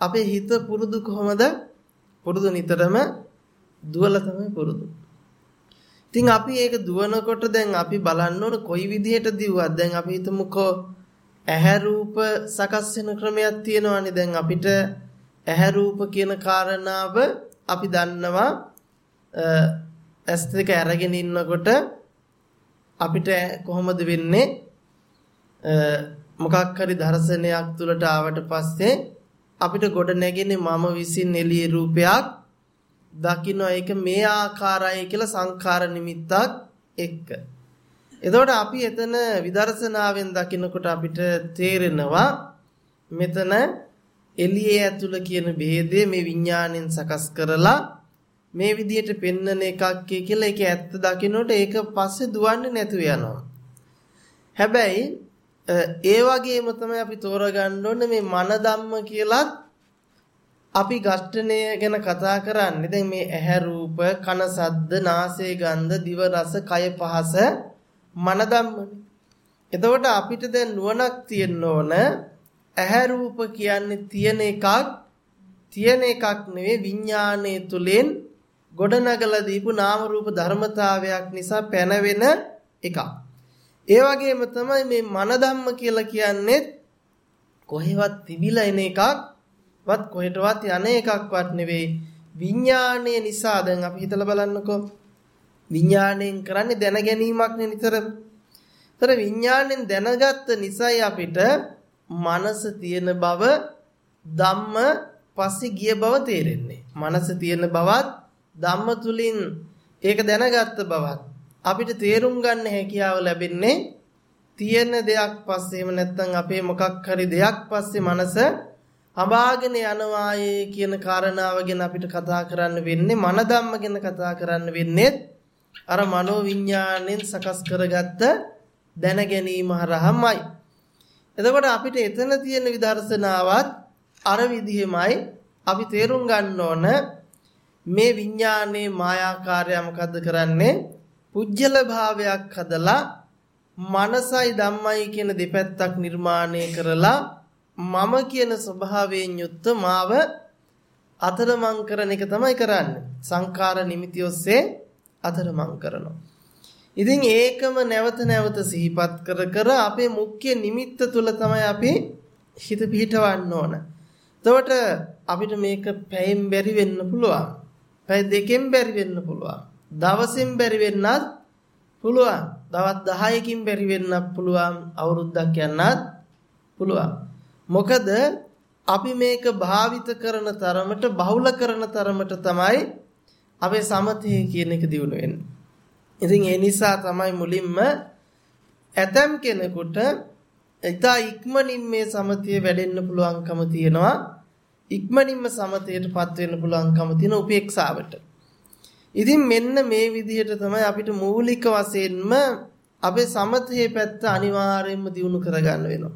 අපේ හිත පුරුදු කොහමද? පුරුදු නිතරම දුවලා තමයි පුරුදු. ඉතින් අපි ඒක දුවනකොට දැන් අපි බලන්න ඕන කොයි විදිහට දිව්වත් දැන් අපි හිතමුකෝ ඇහැ රූප සකස් වෙන ක්‍රමයක් තියෙනවානේ දැන් අපිට ඇහැ රූප කියන කාරණාව අපි දන්නවා ඇස් දෙක අරගෙන ඉන්නකොට අපිට කොහොමද වෙන්නේ මොකක් හරි දර්ශනයක් තුලට ආවට පස්සේ අපිට ගොඩ නැගෙන්නේ මම විසින් එළියේ රූපයක් දකින්න ඒක මේ ආකාරයි කියලා සංඛාර නිමිත්තක් එක්ක. එතකොට අපි එතන විදර්ශනාවෙන් දකින්නකොට අපිට තේරෙනවා මෙතන එළියේ ඇතුළ කියන ભેදය මේ විඥාණයෙන් සකස් කරලා මේ විදිහට පෙන්නන එකක් කියලා ඒක ඇත්ත දකින්නට ඒක පස්සේ දුවන්නේ නැතුව යනවා. හැබැයි ඒ වගේම තමයි අපි තෝරගන්න ඕනේ මේ මන ධම්ම කියලත් අපි ඝෂ්ඨණය ගැන කතා කරන්නේ. දැන් මේ ඇහැ රූප, කන සද්ද, නාසය ගන්ධ, දිව රස, කය පහස මන ධම්මනේ. එතකොට අපිට දැන් නුවණක් තියෙන්න ඕන ඇහැ රූප කියන්නේ තියෙන එකක් තියෙන එකක් නෙවෙයි විඥානයේ තුලින් ගොඩනගලා දීපු නාම රූප ධර්මතාවයක් නිසා පැනවෙන එකක්. ඒ වගේම තමයි මේ මන ධම්ම කියලා කියන්නේ කොහෙවත් තිබිලා එන එකක් වත් කොහෙටවත් යන එකක්වත් නෙවෙයි විඥාණය නිසා දැන් අපි හිතලා බලන්නකෝ විඥාණයෙන් කරන්නේ දැන ගැනීමක් නේ නිතරම. ତර විඥාණයෙන් දැනගත්ත නිසායි අපිට මනස තියෙන බව ධම්ම පස්සේ ගිය බව තේරෙන්නේ. මනස තියෙන බවත් ධම්ම තුලින් ඒක දැනගත්ත බවත් අපිට තේරුම් ගන්න හැකියාව ලැබෙන්නේ තියෙන දෙයක් පස්සේ. එහෙම නැත්නම් අපේ මොකක් හරි දෙයක් පස්සේ මනස හඹාගෙන යනවායේ කියන කාරණාව ගැන අපිට කතා කරන්න වෙන්නේ මන ධම්ම ගැන කතා කරන්න වෙන්නේ අර මනෝ විඥාණයෙන් සකස් කරගත්ත දැන ගැනීම හරහාමයි. එතකොට අපිට එතන තියෙන විදර්ශනාවත් අර විදිහමයි. අපි තේරුම් ගන්න ඕන මේ විඥානයේ මායාකාරය මොකද්ද කරන්නේ? පුජ්‍යල භාවයක් හදලා මනසයි ධම්මයි කියන දෙපැත්තක් නිර්මාණය කරලා මම කියන ස්වභාවයෙන් යුක්ත මාව අතරමං කරන එක තමයි කරන්නේ. සංඛාර නිමිති ඔස්සේ අතරමං කරනවා. ඉතින් ඒකම නැවත නැවත සිහිපත් කර කර අපේ මුඛ්‍ය නිමිත්ත තුල තමයි අපි හිත පිහිටවන්න ඕන. එතකොට අපිට මේක පැයෙන් බැරි වෙන්න පුළුවන්. පැය දෙකෙන් බැරි වෙන්න පුළුවන්. දවසින් බැරි වෙන්නත් පුළුවන්. දවස් 10කින් බැරි වෙන්නත් පුළුවන්. අවුරුද්දක් යන්නත් පුළුවන්. මොකද අපි මේක භාවිත කරන තරමට බහුල කරන තරමට තමයි අපේ සමතේ කියන එක දිනු වෙන්නේ. ඉතින් ඒ නිසා තමයි මුලින්ම ඇතම් කෙනෙකුට ඉතා ඉක්මනින් මේ සමතේ වැඩෙන්න පුළුවන්කම තියෙනවා. ඉක්මනින්ම සමතේටපත් වෙන්න පුළුවන්කම තියෙන උපේක්ෂාවට. ඉතින් මෙන්න මේ විදිහට තමයි අපිට මූලික වශයෙන්ම අපේ සමතේ පැත්ත අනිවාර්යයෙන්ම දියුණු කරගන්න වෙනවා.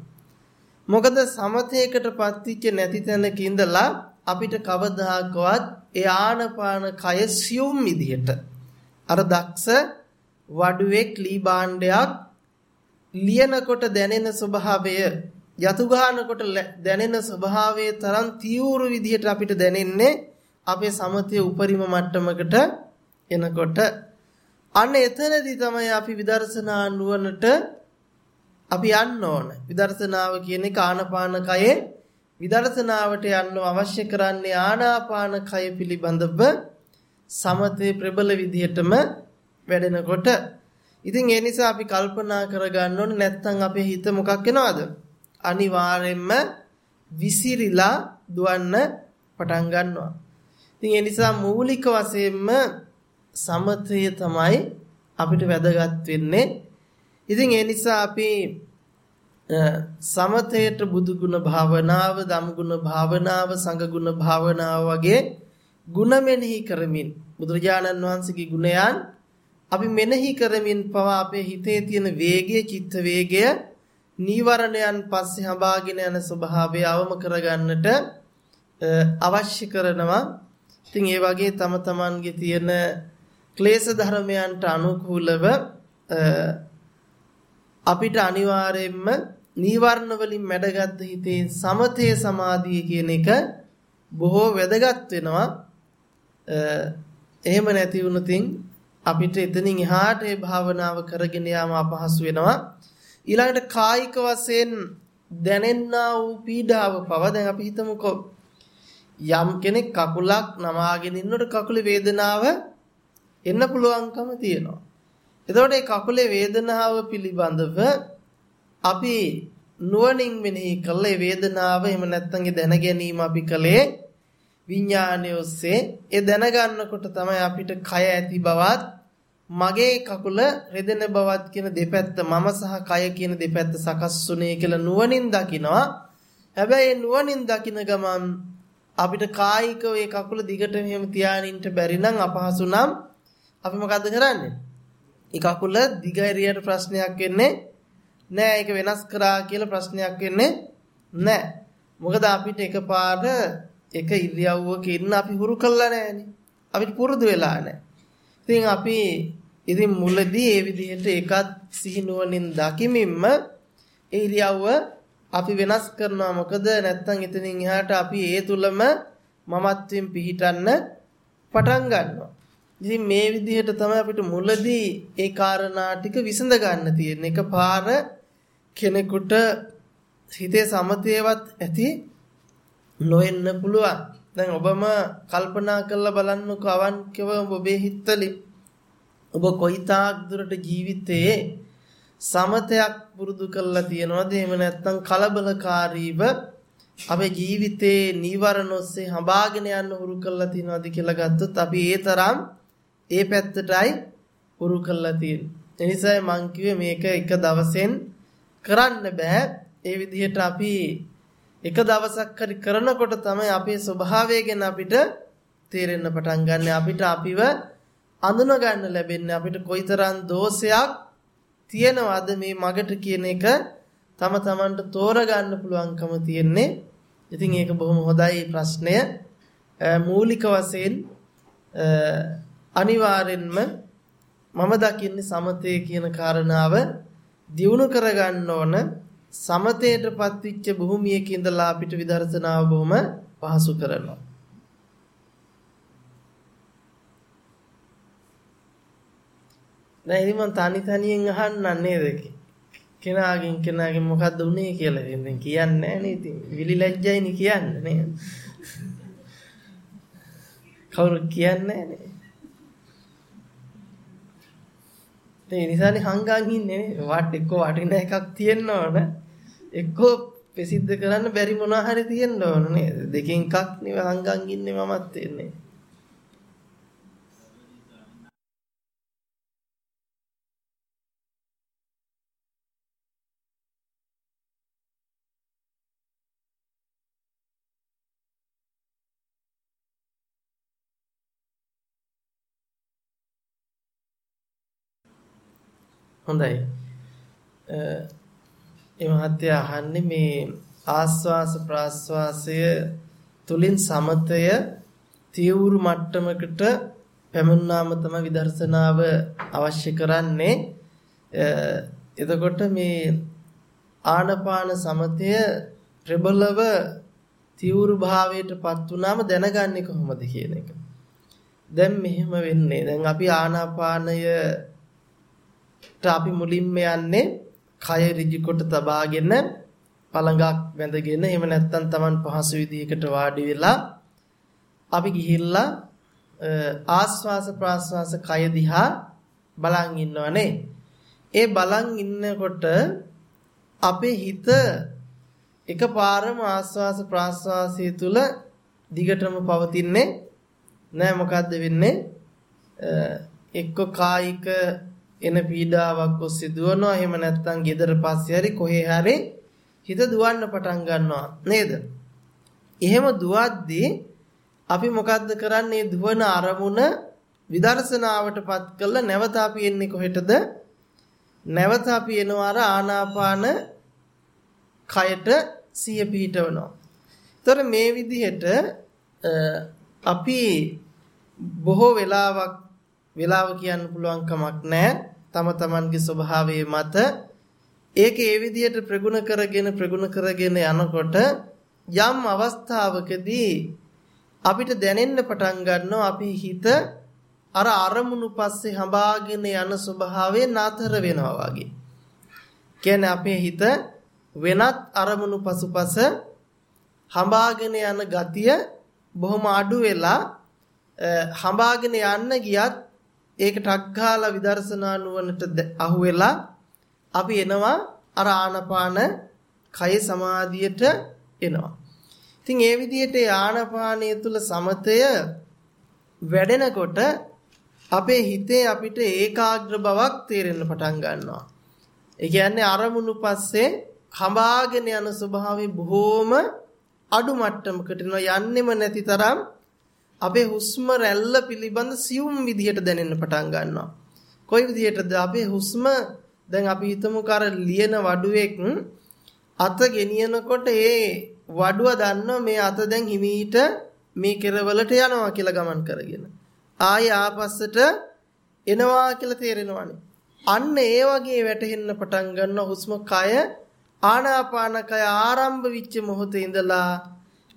මොකද සමතේකට පත්විච්ච නැති තැනක ඉඳලා අපිට කවදාකවත් ඒ ආනපාන කය සියුම් විදිහට අර දක්ෂ වඩුවෙක් ලී භාණ්ඩයක් ලියනකොට දැනෙන ස්වභාවය යතු ගන්නකොට දැනෙන ස්වභාවයේ තරම් තීව්‍ර විදිහට අපිට දැනෙන්නේ අපේ සමතේ උපරිම මට්ටමකට එනකොට අන්න එතනදී තමයි අපි විදර්ශනා නුවණට අපි යන්න ඕන. විදර්ශනාව කියන්නේ ආනාපාන කයේ විදර්ශනාවට යන්න අවශ්‍ය කරන්නේ ආනාපාන කය පිළිබඳව සමතේ ප්‍රබල විදිහටම වැඩෙනකොට ඉතින් ඒ නිසා අපි කල්පනා කරගන්න ඕනේ නැත්නම් අපේ හිත මොකක් වෙනවද? අනිවාර්යෙන්ම විසිරිලා දුවන්න පටන් ගන්නවා. ඉතින් ඒ නිසා මූලික වශයෙන්ම සමතය තමයි අපිට වැදගත් වෙන්නේ. ඉතින් ඒ නිසා අපි සමතයට බුදු ගුණ භාවනාව, ධම් ගුණ භාවනාව, සංඝ ගුණ භාවනාව වගේ ගුණ මෙනෙහි කරමින් බුදුරජාණන් වහන්සේගේ ගුණයන් අපි මෙනෙහි කරමින් පවා අපේ හිතේ තියෙන වේගය, චිත්ත වේගය, නීවරණයන් පස්සේ හඹාගෙන යන ස්වභාවය අවම කරගන්නට අවශ්‍ය කරනවා. ඉතින් ඒ වගේ තම තමන්ගේ තියෙන ක්ලේශ ධර්මයන්ට අනුකූලව අපිට අනිවාර්යයෙන්ම නීවරණ වලින් මැඩගත් හිතේ සමතේ සමාධිය කියන එක බොහෝ වැදගත් වෙනවා. එහෙම නැති වුණොතින් අපිට එතනින් එහාට ඒ භාවනාව කරගෙන යාම අපහසු වෙනවා. ඊළඟට කායික වශයෙන් දැනෙන්නා වූ පීඩාව පව දැන් අපි හිතමුකෝ යම් කෙනෙක් කකුලක් නමාගෙන ඉන්නකොට කකුලේ වේදනාව එන්න පුළුවන්කම තියෙනවා. එතකොට මේ කකුලේ වේදනාව පිළිබඳව අපි නුවණින් මෙනෙහි කළේ වේදනාව එහෙම නැත්නම් ඒ දැන ගැනීම අපි කළේ විඥානය ඔස්සේ ඒ දැනගන්නකොට තමයි අපිට කය ඇති බවත් මගේ කකුල රෙදෙන බවත් කියන දෙපැත්ත මම සහ කය කියන දෙපැත්ත සකස්ුනේ කියලා නුවණින් දකිනවා. හැබැයි නුවණින් දකින ගමන් අපිට කායිකව ඒ කකුල දිගට මෙහෙම තියානින්න බැරි නම් අපහසු නම් අපි මොකද්ද කරන්නේ? ඒ කකුල දිගහැරියට ප්‍රශ්නයක් වෙන්නේ නෑ. ඒක වෙනස් කරා කියලා ප්‍රශ්නයක් වෙන්නේ නෑ. මොකද අපිට එකපාර එක ඉරියව්වක ඉන්න අපි හුරු කළා නෑනේ. අපිට පුරුදු වෙලා නෑ. ඉතින් අපි ඉතින් මුලදී ඒ විදිහට ඒකත් සිහිනුවණින් දකිමින්ම ඒ ඉරියව්ව අපි වෙනස් කරනවා මොකද නැත්තම් එතනින් එහාට අපි ඒ තුලම මමත්වයෙන් පිහිටන්න පටන් ගන්නවා. ඉතින් මේ විදිහට තමයි අපිට මුලදී ඒ කාරණා ටික විසඳ ගන්න තියෙන්නේ. එකපාර කෙනෙකුට හිතේ සමතේවත් ඇති නොවෙන්න පුළුවන්. දැන් ඔබම කල්පනා කරලා බලන්නකෝ අවන්කව ඔබේ හිතවලින් ඔබ කොයිතාක් දුරට ජීවිතයේ සමතයක් පුරුදු කරලා තියනවද එහෙම නැත්නම් කලබලකාරීව අපේ ජීවිතේ නීවරණ ඔස්සේ හඹාගෙන යන්න උරු කරලා තියනවද කියලා ගත්තොත් අපි ඒ තරම් ඒ පැත්තටයි උරු කරලා තියෙන්නේ. ඒ නිසා මං කිව්වේ මේක එක දවසෙන් කරන්න බෑ. ඒ විදිහට අපි එක දවසක් හරි කරනකොට තමයි අපේ ස්වභාවය ගැන අපිට තේරෙන්න පටන් ගන්න. අපිට අපිව අඳුන ගන්න ලැබෙන්නේ අපිට කොයිතරම් දෝෂයක් තියෙනවද මේ මගට කියන එක තම තමන්ට තෝරගන්න පුළුවන්කම තියෙන්නේ. ඉතින් ඒක බොහොම හොඳයි ප්‍රශ්නය. මූලික වශයෙන් අනිවාර්යෙන්ම මම දකින්නේ සමතේ කියන කාරණාව දියුණු කරගන්න ඕන. සමතේටපත් වෙච්ච භූමියක ඉඳලා අපිට විදර්ශනාව බොහොම පහසු කරනවා. දැන් ඉතින් මම තනි තනියෙන් අහන්න නේද? කෙනාගෙන් කෙනාගෙන් මොකද්ද උනේ කියලා ඉතින් කියන්නේ නැහැ නේ ඉතින්. විලි ලැජ්ජයිනේ කියන්නේ නේද? කවුරු කියන්නේ නැහැ ඒ නිසානේ හංගන් ඉන්නේ නේ වාට එක්ක වටින එකක් තියෙන්න ඕන එක්ක ප්‍රසිද්ධ කරන්න බැරි මොනවා හරි තියෙන්න ඕන නේද? දෙකෙන් එකක් නෙවෙයි හංගන් ඉන්නේ මමත් වෙන්නේ. හොඳයි. ඒ මහත්ය අහන්නේ මේ ආස්වාස ප්‍රාස්වාසය තුලින් සමතය තියුරු මට්ටමකට පැමුණාම තමයි විදර්ශනාව අවශ්‍ය කරන්නේ. එතකොට මේ ආනපාන සමතය ප්‍රබලව තියුරු භාවයටපත් වුණාම දැනගන්නේ කොහොමද කියන එක. දැන් මෙහෙම වෙන්නේ. දැන් අපි ආනාපානය අපි මුලින්ම යන්නේ කය ඍජු කොට තබාගෙන පළඟක් වැඳගෙන එහෙම නැත්නම් Taman පහසු විදිහකට වාඩි වෙලා අපි ගිහිල්ලා ආස්වාස ප්‍රාස්වාස කය දිහා බලන් ඉන්නවනේ. ඒ බලන් ඉන්නකොට අපේ හිත එකපාරම ආස්වාස ප්‍රාස්වාසය තුල දිගටම පවතින්නේ නෑ. මොකද්ද වෙන්නේ? එක්ක කායික එන පීඩාවක් ඔස්සේ දුවනවා එහෙම නැත්නම් gedara පස්සේ හරි කොහේ හරි හිත දුවන්න පටන් ගන්නවා නේද? එහෙම දුවද්දී අපි මොකද්ද කරන්නේ දුවන අරමුණ විදර්ශනාවටපත් කළා නැවත අපි එන්නේ කොහෙටද? නැවත අපි එනවා අර ආනාපාන කයට සිය පිහිටවනවා. ඒතර මේ විදිහට අපි බොහෝ වෙලාවක් වෙලාව කියන්න පුළුවන් කමක් නැහැ. තම තමන්ගේ ස්වභාවයේ මත ඒක ඒ විදිහට ප්‍රගුණ කරගෙන ප්‍රගුණ කරගෙන යනකොට යම් අවස්ථාවකදී අපිට දැනෙන්න පටන් ගන්නවා අපි හිත අර අරමුණු පස්සේ හඹාගෙන යන ස්වභාවය නතර වෙනවා වගේ. කියන්නේ අපේ හිත වෙනත් අරමුණු පසුපස හඹාගෙන යන ගතිය බොහොම අඩු වෙලා හඹාගෙන යන්න ගියත් ඒක ටක් ගාලා විදර්ශනා නුවණට අහු වෙලා අපි එනවා අර ආනපාන කය සමාධියට එනවා. ඉතින් ඒ විදිහට ආනපානය තුල සමතය වැඩෙනකොට අපේ හිතේ අපිට ඒකාග්‍ර බවක් තේරෙන්න පටන් ගන්නවා. ඒ කියන්නේ අරමුණු පස්සේ හඹාගෙන යන ස්වභාවය බොහෝම අඩු මට්ටමකට යන්නෙම නැති තරම් අපේ හුස්ම රැල්ල පිළිබඳ සියුම් විදිහට දැනෙන්න පටන් ගන්නවා. කොයි විදිහටද අපේ හුස්ම දැන් අපි හිතමු කර ලියන වඩුවෙක් අත ගෙනියනකොට ඒ වඩුව දන්නවා මේ අත දැන් හිමීට මේ කෙරවලට යනවා කියලා ගමන් කරගෙන. ආය ආපස්සට එනවා කියලා තේරෙනවානේ. අන්න ඒ වගේ වැටෙන්න පටන් ගන්න හුස්ම කය ආනාපාන කය ආරම්භ වෙච්ච මොහොතේ ඉඳලා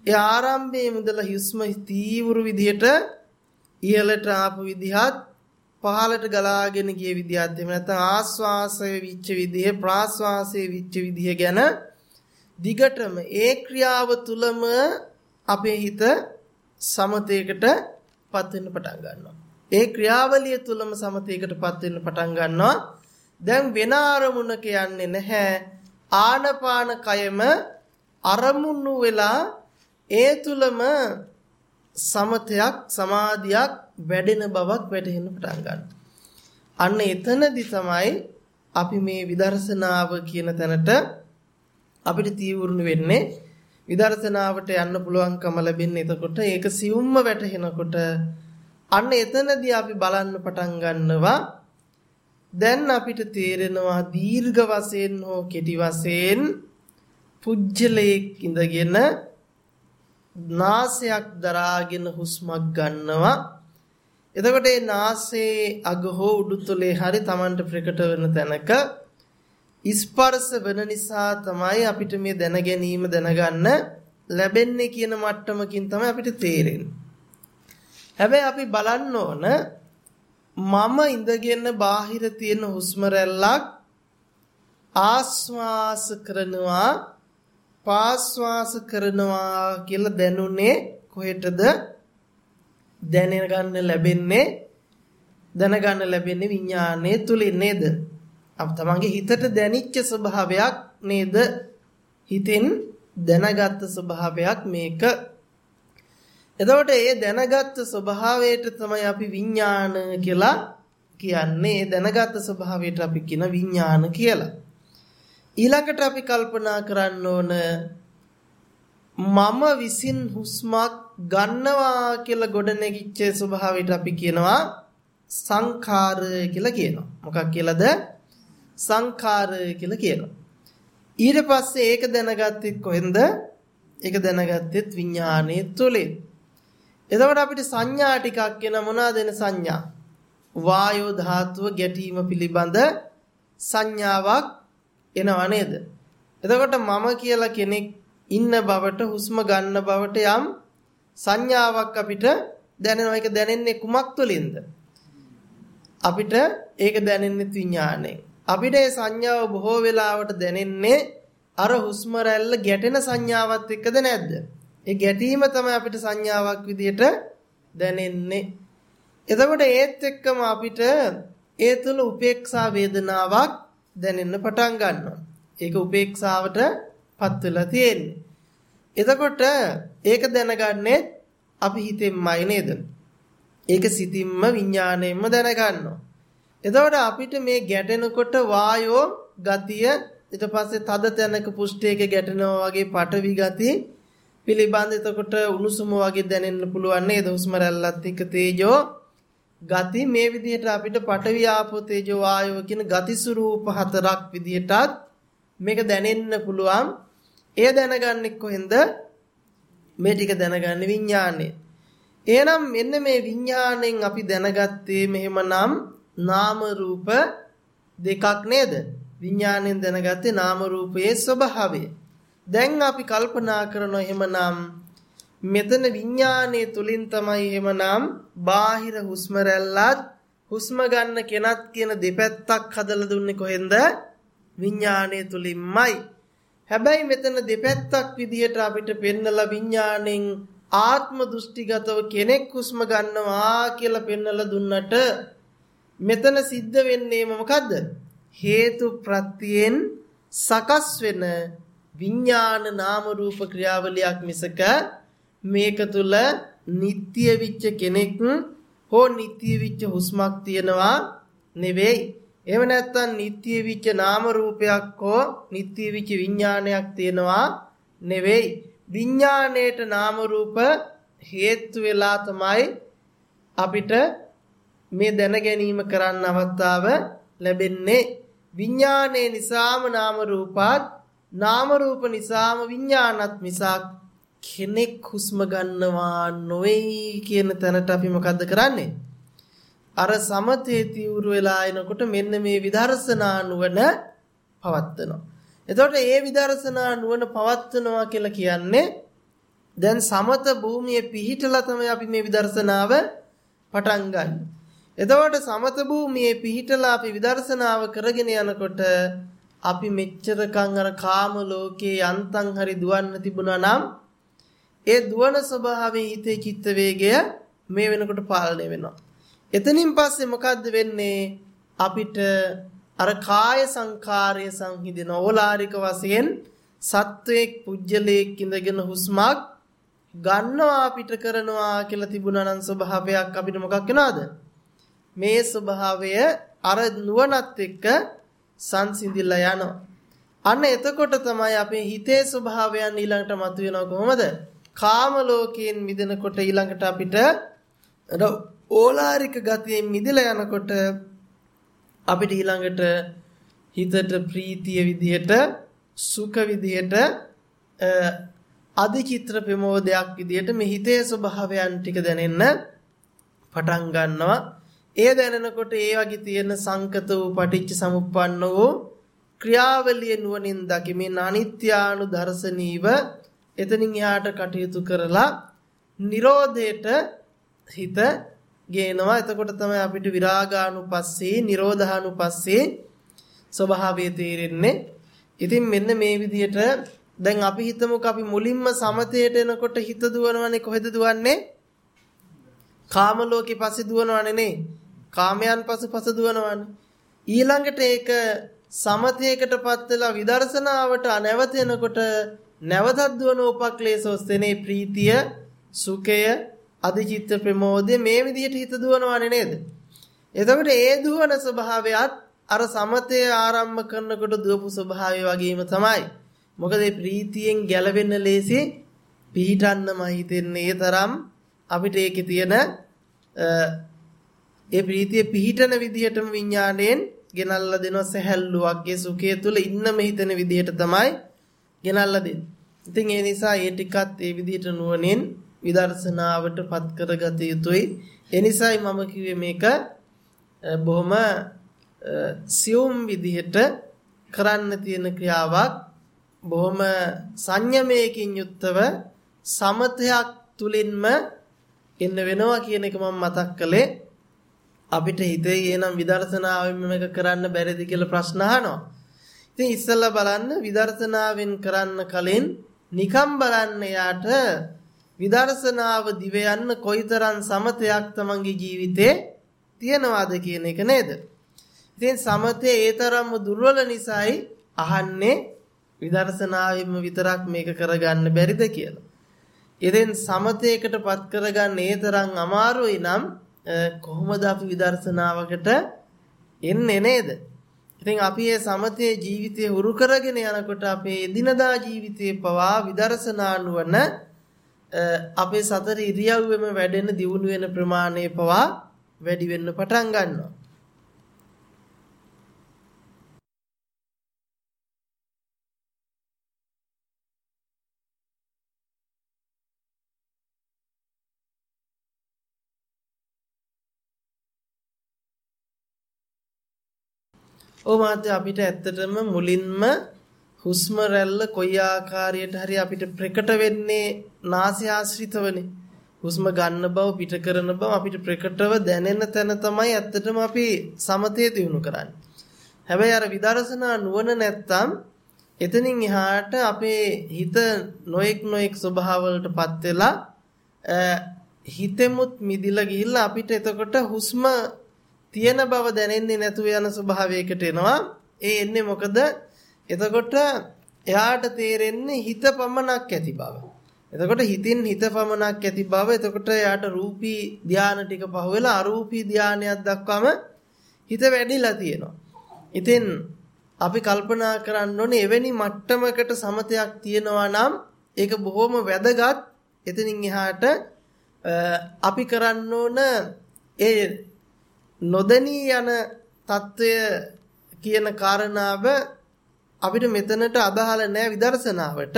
ඒ ආරම්භයේ මුදලා හුස්ම තීව්‍ර විදිහට ඉහළට ආපු විදිහත් පහළට ගලාගෙන ගිය විදිහත් එහෙම නැත්නම් ආස්වාසය විච්ච විදිහ ප්‍රාස්වාසයේ විච්ච විදිහ ගැන දිගටම ඒ ක්‍රියාව තුලම අපේ හිත සමතේකට පත් වෙන්න පටන් ගන්නවා. ඒ ක්‍රියාවලිය තුලම සමතේකට පත් වෙන්න පටන් ගන්නවා. දැන් වෙන අරමුණක යන්නේ නැහැ. ආනපාන කයම අරමුණු වෙලා ඒ තුලම සමතයක් සමාධියක් වැඩෙන බවක් වැටහෙන්න පටන් ගන්නවා. අන්න එතනදි තමයි අපි මේ විදර්ශනාව කියන තැනට අපිට තීවුරුණු වෙන්නේ විදර්ශනාවට යන්න පුළුවන්කම ලැබෙන්නේ එතකොට ඒක සියුම්ම වැටහෙනකොට අන්න එතනදී අපි බලන්න පටන් ගන්නවා දැන් අපිට තේරෙනවා දීර්ඝ වශයෙන් හෝ කෙටි වශයෙන් පුජ්‍යලයක් ඉඳගෙන නාසයක් දරාගෙන හුස්මක් ගන්නවා. එතකොට ඒ නාසයේ අග හෝ උඩුතලේ හරි Tamanට ප්‍රකට වෙන තැනක ස්පර්ශ වෙන නිසා තමයි අපිට මේ දැන ගැනීම දැනගන්න ලැබෙන්නේ කියන මට්ටමකින් තමයි අපිට තේරෙන්නේ. හැබැයි අපි බලන්න ඕන මම ඉඳගෙන බාහිර තියෙන හුස්ම රැල්ලක් ආස්වාස කරනවා පාස්වාස කරනවා කියලා දැනුනේ කොහෙටද දැනගන්න ලැබෙන්නේ දැනගන්න ලැබෙන්නේ විඥානයේ තුලින් නේද? අප තමන්ගේ හිතට දැනිච්ච ස්වභාවයක් නේද? හිතෙන් දැනගත් ස්වභාවයක් මේක. එතකොට ඒ දැනගත් ස්වභාවයට තමයි අපි විඥාන කියලා කියන්නේ. දැනගත් ස්වභාවයට අපි කියන විඥාන කියලා. ඊළඟට අපි කල්පනා කරන්න ඕන මම විසින් හුස්මක් ගන්නවා කියලා ගොඩනැගිච්ච ස්වභාවයට අපි කියනවා සංඛාර කියලා කියනවා. මොකක් කියලාද? සංඛාර කියලා කියනවා. ඊට පස්සේ ඒක දැනගත්තෙත් කොහෙන්ද? ඒක දැනගත්තෙත් විඥානයේ තුලින්. එතකොට අපිට සංඥා ටිකක් එන මොනවාද එන සංඥා? වායෝ ධාතුව ගැටීම පිළිබඳ සංඥාවක් එනවා නේද? එතකොට මම කියලා කෙනෙක් ඉන්න බවට හුස්ම ගන්න බවට යම් සංඥාවක් අපිට දැනෙනවා. ඒක දැනෙන්නේ කුමක් තුළින්ද? අපිට ඒක දැනෙන්නේ විඥාණයෙන්. අපිට ඒ සංඥාව බොහෝ වෙලාවට දැනෙන්නේ අර හුස්ම රැල්ල ගැටෙන සංඥාවත් එක්කද නැද්ද? ඒ ගැටීම තමයි අපිට සංඥාවක් විදියට දැනෙන්නේ. එතකොට ඒත් එක්කම අපිට ඒ තුළ උපේක්ෂා වේදනාවක් දැනෙන්න පටන් ගන්නවා. ඒක උපේක්ෂාවට පත් වෙලා තියෙන්නේ. එතකොට ඒක දැනගන්නේ අපි හිතෙන්මයි නේද? ඒක සිතින්ම විඥාණයෙන්ම දැනගන්නවා. එතකොට අපිට මේ ගැටෙනකොට වායෝ ගතිය ඊට පස්සේ තද තැනක පුෂ්ඨයක ගැටෙනවා වගේ පටවි ගති පිළිබඳ එතකොට උණුසුම වගේ දැනෙන්න පුළුවන් නේද? හුස්ම රැල්ලත් එක්ක තේජෝ ගති මේ විදිහට අපිට පටවි ආපෝ තේජෝ වායෝ කියන ගති ස්වરૂප හතරක් විදිහටත් මේක දැනෙන්න පුළුවන්. එය දැනගන්නේ කොහෙන්ද? මේ ටික දැනගන්නේ විඥානේ. එහෙනම් මෙන්න මේ විඥාණයෙන් අපි දැනගත්තේ මෙහෙමනම් නාම රූප දෙකක් නේද? විඥාණයෙන් දැනගත්තේ නාම රූපයේ ස්වභාවය. දැන් අපි කල්පනා කරනවා එහෙමනම් මෙතන විඥානයේ තුලින් තමයි එහෙමනම් බාහිර හුස්ම රැල්ලත් හුස්ම ගන්න කෙනත් කියන දෙපැත්තක් හදලා දුන්නේ කොහෙන්ද? විඥානයේ තුලින්මයි. හැබැයි මෙතන දෙපැත්තක් විදියට අපිට පෙන්නලා විඥාණයෙන් ආත්ම දෘෂ්ටිගතව කෙනෙක් හුස්ම ගන්නවා කියලා පෙන්නලා දුන්නට මෙතන සිද්ධ වෙන්නේ මොකද්ද? හේතු ප්‍රත්‍යයෙන් සකස් වෙන විඥාන නාම රූප ක්‍රියාවලියක් මිසක මේක තුල නිට්ටිය විච්ච කෙනෙක් හෝ නිට්ටිය විච්ච හුස්මක් තියනවා නෙවෙයි. එහෙම නැත්නම් නිට්ටිය විච්ච නාම රූපයක් හෝ නිට්ටිය විච්ච විඥානයක් තියනවා නෙවෙයි. විඥාණයට නාම රූප හේතු වෙලා තමයි අපිට මේ දැන ගැනීම කරන්න අවස්ථාව ලැබෙන්නේ විඥානයේ නිසාම නාම රූපත් නාම රූප නිසාම විඥානත් මිසක් කෙනෙක් හුස්ම ගන්නවා නොවේයි කියන තැනට අපි මොකද්ද කරන්නේ අර සමතේ තිවුරු වෙලා එනකොට මෙන්න මේ විදර්ශනා නුවණ පවත්නවා එතකොට ඒ විදර්ශනා නුවණ පවත්වනවා කියලා කියන්නේ දැන් සමත භූමියේ පිහිටලා තමයි අපි මේ විදර්ශනාව පටන් ගන්න. එතකොට සමත භූමියේ පිහිටලා අපි විදර්ශනාව කරගෙන යනකොට අපි මෙච්චරකම් අර කාම ලෝකේ යන්තම් හරි දුවන්න තිබුණා නම් ඒ දුවන ස්වභාවයේ හිතේ චිත්ත වේගය මේ වෙනකොට පාලනය වෙනවා. එතනින් පස්සේ මොකද්ද වෙන්නේ? අපිට අර කාය සංකාරය සංහිඳන ඕලාරික වශයෙන් සත්වයක් පුජ්‍යලයක් ඉඳගෙන හුස්මක් ගන්නවා පිට කරනවා කියලා තිබුණා නම් ස්වභාවයක් අපිට මොකක් වෙනවද මේ ස්වභාවය අර නුවණත් එක්ක සංසිඳිලා යනවා අන්න එතකොට තමයි අපේ හිතේ ස්වභාවයන් ඊළඟට මතුවෙනව කොහොමද කාම ලෝකයෙන් මිදෙනකොට ඊළඟට අපිට ඕලාරික ගතියෙන් මිදලා යනකොට අපිට ඊළඟට හිතට ප්‍රීතිය විදිහට සුඛ විදිහට අධිචිත්‍ර ප්‍රමෝදයක් විදිහට මේ හිතේ ස්වභාවයන් ටික දැනෙන්න පටන් ගන්නවා. ඒ දැනෙනකොට ඒ වගේ තියෙන සංකත වූ පටිච්ච සමුප්පන්න වූ ක්‍රියාවලිය නුවණින් දකිමින් අනිත්‍යානු දර්ශනීව එතනින් එහාට කටයුතු කරලා Nirodheට හිත ගේනවා. එතකොට තමයි අපිට විරාගානුපස්සේ, නිරෝධානුපස්සේ ස්වභාවය තේරෙන්නේ. ඉතින් මෙන්න මේ විදිහට දැන් අපි හිතමුකෝ අපි මුලින්ම සමතේට එනකොට හිත දුවනවනේ කොහෙද දුවන්නේ? කාම ලෝකේ පස්සේ දුවනවනේ නේ. කාමයන් පසු පස දුවනවනේ. ඊළඟට ඒක සමතේකටපත් වෙලා විදර්ශනාවට නැවතෙනකොට නැවතත් දුවන උපක්ලේශ ඔස්සේනේ ප්‍රීතිය සුඛය අධිචිත්ත ප්‍රමෝදය මේ විදිහට හිත දුවනවානේ නේද එතකොට ඒ දුවන ස්වභාවයත් අර සමතය ආරම්භ කරනකොට දුවපු ස්වභාවය වගේම තමයි මොකද මේ ප්‍රීතියෙන් ගැලවෙන්න ලේසි පිහිටන්නම හිතෙන්නේ ඒ තරම් අපිට ඒකේ තියෙන ඒ ප්‍රීතිය පිහිටන විදිහටම විඥාණයෙන් ගෙනල්ලා දෙනවා සැහැල්ලුවක් ඒ සුඛය තුල ඉන්නම හිතෙන විදිහට තමයි ගෙනල්ලා දෙන්නේ. ඉතින් ඒ නිසා ඒ ටිකත් ඒ විදිහට නුවණින් විදර්ශනාවට පත් කරගත යුතුයි. ඒ නිසායි මම කිව්වේ මේක බොහොම සියුම් විදිහට කරන්න තියෙන ක්‍රියාවක් බොහොම සංයමයකින් යුක්තව සමතයක් තුලින්ම එන්න වෙනවා කියන එක මම මතක් කළේ අපිට හිතේ එනම් විදර්ශනාවෙන් මේක කරන්න බැරිද කියලා ප්‍රශ්න අහනවා. ඉතින් ඉස්සෙල්ලා බලන්න විදර්ශනාවෙන් කරන්න කලින් නිකම් බලන්න යාට විදර්ශනාව දිව යන්න කොයිතරම් සමතයක් තමන්ගේ ජීවිතේ තියනවාද කියන එක නේද? ඉතින් සමතේ ඒ තරම්ම දුර්වල නිසායි අහන්නේ විදර්ශනාවෙම විතරක් මේක කරගන්න බැරිද කියලා. ඉතින් සමතේකටපත් කරගන්න ඒ තරම් අමාරුයි නම් කොහොමද අපි විදර්ශනාවකට එන්නේ නේද? ඉතින් අපි මේ සමතේ ජීවිතය හුරු කරගෙන යනකොට අපේ එදිනදා ජීවිතයේ පවා විදර්ශනා නුවණ අපේ සතර ඉරියව්වෙම වැඩෙන දියුණු වෙන ප්‍රමාණය පවා වැඩි වෙන්න පටන් ගන්නවා. ඔව් මාත්‍ය අපිට ඇත්තටම මුලින්ම හුස්ම රැල්ල කොයි ආකාරයට හරි අපිට ප්‍රකට වෙන්නේ නාසය ආශ්‍රිතවනේ. හුස්ම ගන්න බව පිට කරන බව අපිට ප්‍රකටව දැනෙන තැන තමයි ඇත්තටම අපි සමතේ දිනු කරන්නේ. හැබැයි අර විදර්ශනා නුවණ නැත්තම් එතනින් එහාට අපේ හිත නොඑක් නොඑක් ස්වභාවවලටපත් වෙලා හිතෙමුත් මිදිලා ගිහිල්ලා අපිට එතකොට හුස්ම තියෙන බව දැනෙන්නේ නැතුව යන ස්වභාවයකට එනවා. ඒ එන්නේ මොකද? එතකොට එයාට තේරෙන්නේ හිත පමණක් ඇති බව. එතකොට හිතින් හිත පමණක් ඇති බව. එතකොට එයාට රූපී ධානය ටික පහුවෙලා අරූපී ධානයක් දක්වාම හිත වැඩිලා තියෙනවා. ඉතින් අපි කල්පනා කරන්න ඕනේ එවැනි මට්ටමකට සමතයක් තියෙනවා නම් ඒක බොහොම වැදගත්. එතනින් එහාට අපි කරන්න ඕන ඒ නොදැනී යන తত্ত্বය කියන කාරණාව අපිට මෙතනට අදාළ නැහැ විදර්ශනාවට.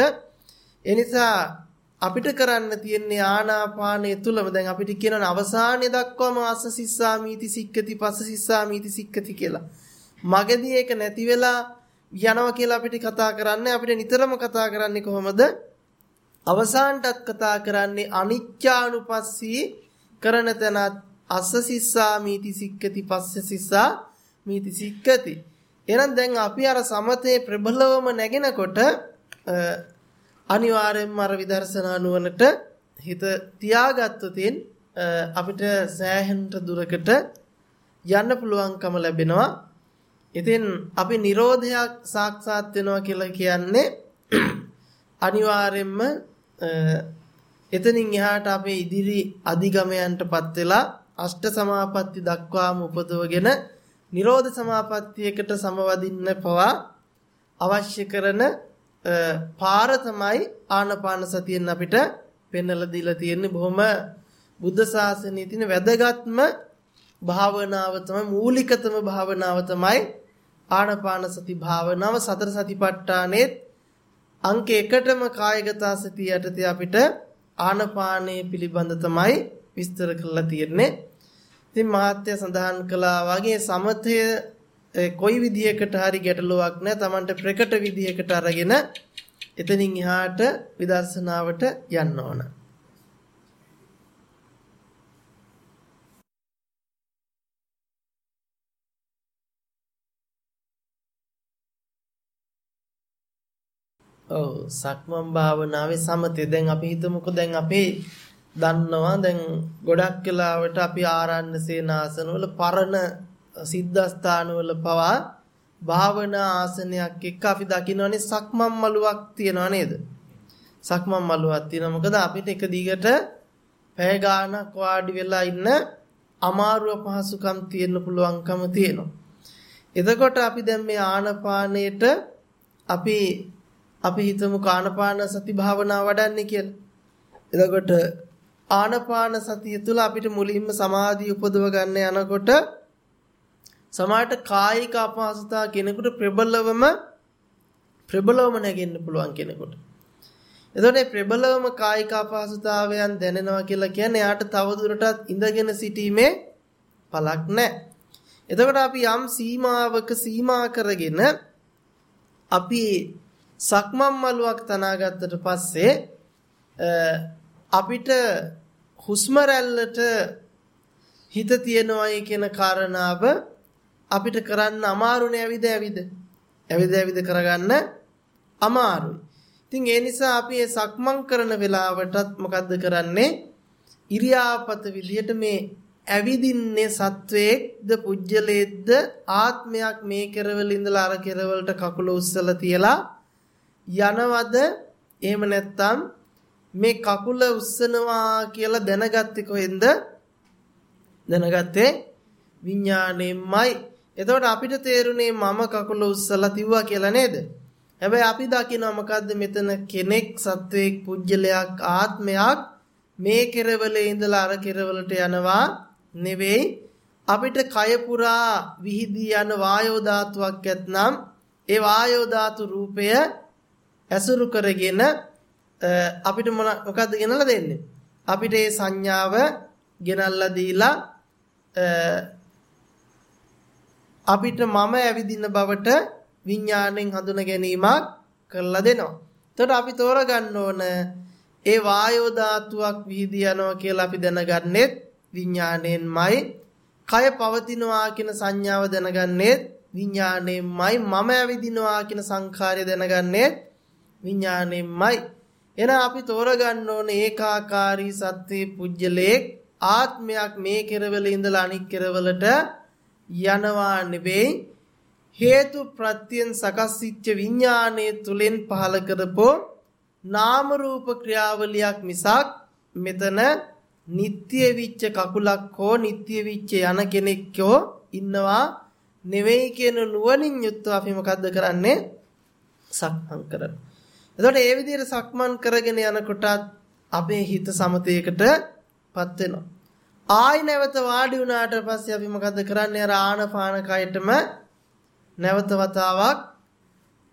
ඒ නිසා අපිට කරන්න තියෙන්නේ ආනාපානය තුලම දැන් අපිට කියනන අවසානය දක්වාම ආස්ස සිස්සාමීති සික්කති පස්ස සිස්සාමීති සික්කති කියලා. මගදී ඒක නැති වෙලා යනවා කියලා අපිට කතා කරන්නේ අපිට නිතරම කතා කරන්නේ කොහොමද? අවසානටත් කතා කරන්නේ අනිච්චානුපස්සී කරන තැනත් අස්ස සිස්සා මීති සික්කති පස්ස සිස්සා මීති සික්කති. එහෙනම් දැන් අපි අර සමතේ ප්‍රබලවම නැගෙනකොට අනිවාර්යෙන්ම අර විදර්ශනා නුවණට හිත තියාගත්තොතින් අපිට සෑහෙන දුරකට යන්න පුළුවන්කම ලැබෙනවා. ඉතින් අපි Nirodhayak සාක්ෂාත් වෙනවා කියලා කියන්නේ අනිවාර්යෙන්ම එතනින් එහාට අපේ ඉදිරි අධිගමයන්ටපත් වෙලා අෂ්ට සමාපatti දක්වාම උපදවගෙන නිරෝධ සමාපත්තියකට සමවදින්න පවා අවශ්‍ය කරන පාර තමයි ආනපාන සතියෙන් අපිට පෙන්වලා දීලා තියෙන්නේ. බොහොම බුද්ධ ශාසනයේ තියෙන වැදගත්ම භාවනාව තමයි මූලිකතම භාවනාව තමයි ආනපාන සති භාවනාව. සතර සතිපට්ඨානෙත් අංක 1ටම කායගත සතිය යටතේ අපිට ආනපානයේ පිළිබඳ තමයි විස්තර කරලා තියෙන්නේ. ඉතින් මහත්ය සඳහන් කළා වගේ සමතය කොයි විදියකට හරි ගැටලුවක් නැහැ. Tamanට ප්‍රකට විදියකට අරගෙන එතනින් එහාට විදර්ශනාවට යන්න ඕන. ඔව් සක්මන් භාවනාවේ සමතය දැන් අපි හිතමුකෝ දැන් අපේ දන්නවා දැන් ගොඩක් වෙලාවට අපි ආරණ්‍ය සේනාසන වල පරණ සිද්ධාස්ථාන වල පවා භාවනා ආසනයක් එක්ක අපි දකින්නනේ සක්මන් මළුවක් තියනවා නේද? සක්මන් මළුවක් තියෙනවා. මොකද අපිට එක දිගට පැය ගාණක් වාඩි වෙලා ඉන්න අමාරුව පහසුකම් තියෙන්න පුළුවන්කම තියෙනවා. එතකොට අපි දැන් මේ ආනපානයට අපි අපි හිතමු කානපාන සති භාවනාව වඩන්නේ කියලා. එතකොට ආනපාන සතිය තුළ අපිට මුලින්ම සමාධිය උපදව ගන්න යනකොට සමහරට කායික අපහසුතා කෙනෙකුට ප්‍රබලවම ප්‍රබලවම නැගෙන්න පුළුවන් කෙනෙකුට. එතකොට ප්‍රබලවම කායික අපහසුතාවයන් දැනෙනවා කියලා කියන්නේ යාට තවදුරටත් ඉඳගෙන සිටීමේ පළක් නැහැ. එතකොට අපි යම් සීමාවක සීමා කරගෙන අපි සක්මන් මළුවක් තනාගත්තට පස්සේ අපිට හුස්ම රැල්ලට හිත තියනවායි කියන කාරණාව අපිට කරන්න අමාරුනේ ඇවිද ඇවිද ඇවිද ඇවිද කරගන්න අමාරුයි. ඉතින් ඒ නිසා අපි මේ සක්මන් කරන වෙලාවටත් මොකද්ද කරන්නේ? ඉරියාපත විදියට මේ ඇවිදින්නේ සත්වයේක්ද පුජ්‍යලයේද්ද ආත්මයක් මේ කෙරවල ඉඳලා අර කෙරවලට කකුල උස්සලා තියලා යනවද එහෙම නැත්නම් මේ කකුල උස්සනවා කියලා දැනගත්තේ කොහෙන්ද? දැනගත්තේ විඥාණයෙන්මයි. එතකොට අපිට තේරුනේ මම කකුල උස්සලා තිව්වා කියලා නේද? හැබැයි අපි දකිනවා මොකද්ද මෙතන කෙනෙක් සත්වයක් පුජ්‍යලයක් ආත්මයක් මේ කෙරවලේ ඉඳලා අර කෙරවලට යනවා නෙවෙයි. අපිට කය පුරා විහිදී යන වායෝ ධාතුවක් ඇතනම් ඒ වායෝ ධාතු රූපය ඇසුරු කරගෙන අපිට මොකද්ද ගෙනල්ලා දෙන්නේ අපිට ඒ සංඥාව ගෙනල්ලා දීලා අපිට මම ඇවිදින බවට විඥාණයෙන් හඳුන ගැනීමක් කරලා දෙනවා. එතකොට අපි තෝරගන්න ඕන ඒ වායෝ ධාතුවක් විහිදී යනවා කියලා අපි දැනගන්නෙත් විඥාණයෙන්මයි. කය පවතිනවා කියන සංඥාව දැනගන්නෙත් විඥාණයෙන්මයි. මම ඇවිදිනවා කියන සංඛාරය දැනගන්නෙත් විඥාණයෙන්මයි. එහෙනම් අපි තෝරගන්න ඕනේ ඒකාකාරී සත්වේ පුජ්‍යලේක් ආත්මයක් මේ කෙරවල ඉඳලා අනික් කෙරවලට යනවා නෙවෙයි. හේතු ප්‍රත්‍යයෙන් සකස්widetilde විඥානයේ තුලින් පහල කරපෝ නාම රූප ක්‍රියාවලියක් මිසක් මෙතන නিত্য විච්ච කකුලක් හෝ නিত্য විච්ච යන කෙනෙක් හෝ ඉන්නවා නෙවෙයි කියන නුවණින් යුක්තව අපි මොකද්ද කරන්නේ? සක්මන් කරනවා. එතකොට ඒ විදිහට සක්මන් කරගෙන යනකොට අපේ හිත සමතේකටපත් වෙනවා. ආයි නැවත වාඩි වුණාට පස්සේ අපි මොකද්ද කරන්නේ අර ආනපාන කයටම නැවත වතාවක්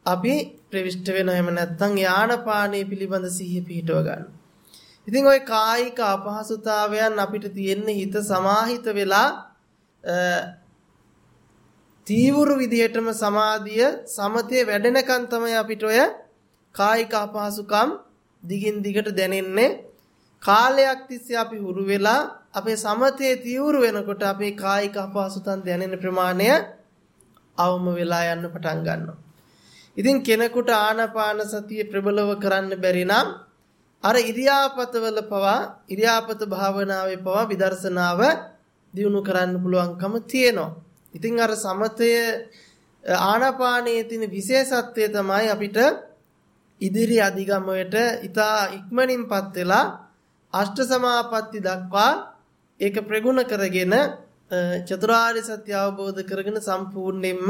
අපි ප්‍රවිෂ්ඨ වෙනවා එහෙම නැත්නම් යානපානයේ පිළිබඳ සිහිය පිහිටව ගන්න. ඉතින් ওই කායික අපහසුතාවයන් අපිට තියෙන්නේ හිත සමාහිත වෙලා තීවුරු විදිහටම සමාධිය සමතේ වැඩෙනකන් තමයි අපිට ඔය කායික අපහසුකම් දිගින් දිගට දැනෙන්නේ කාලයක් තිස්සේ අපි හුරු වෙලා අපේ සමතේ තීවුරු වෙනකොට අපේ කායික අපහසුතන් දැනෙන ප්‍රමාණය අවම වෙලා යන්න පටන් ගන්නවා. ඉතින් කෙනෙකුට ආනාපාන සතිය ප්‍රබලව කරන්න බැරි නම් අර ඉරියාපතවල පවා ඉරියාපත භාවනාවේ පවා විදර්ශනාව දියුණු කරන්න පුළුවන්කම තියෙනවා. ඉතින් අර සමතය ආනාපානයේ තියෙන විශේෂත්වය තමයි අපිට ඉදිරි අධිගමයට ඊතා ඉක්මනින්පත් වෙලා අෂ්ට සමාපatti දක්වා ඒක ප්‍රගුණ කරගෙන චතුරාර්ය සත්‍ය අවබෝධ කරගෙන සම්පූර්ණයෙන්ම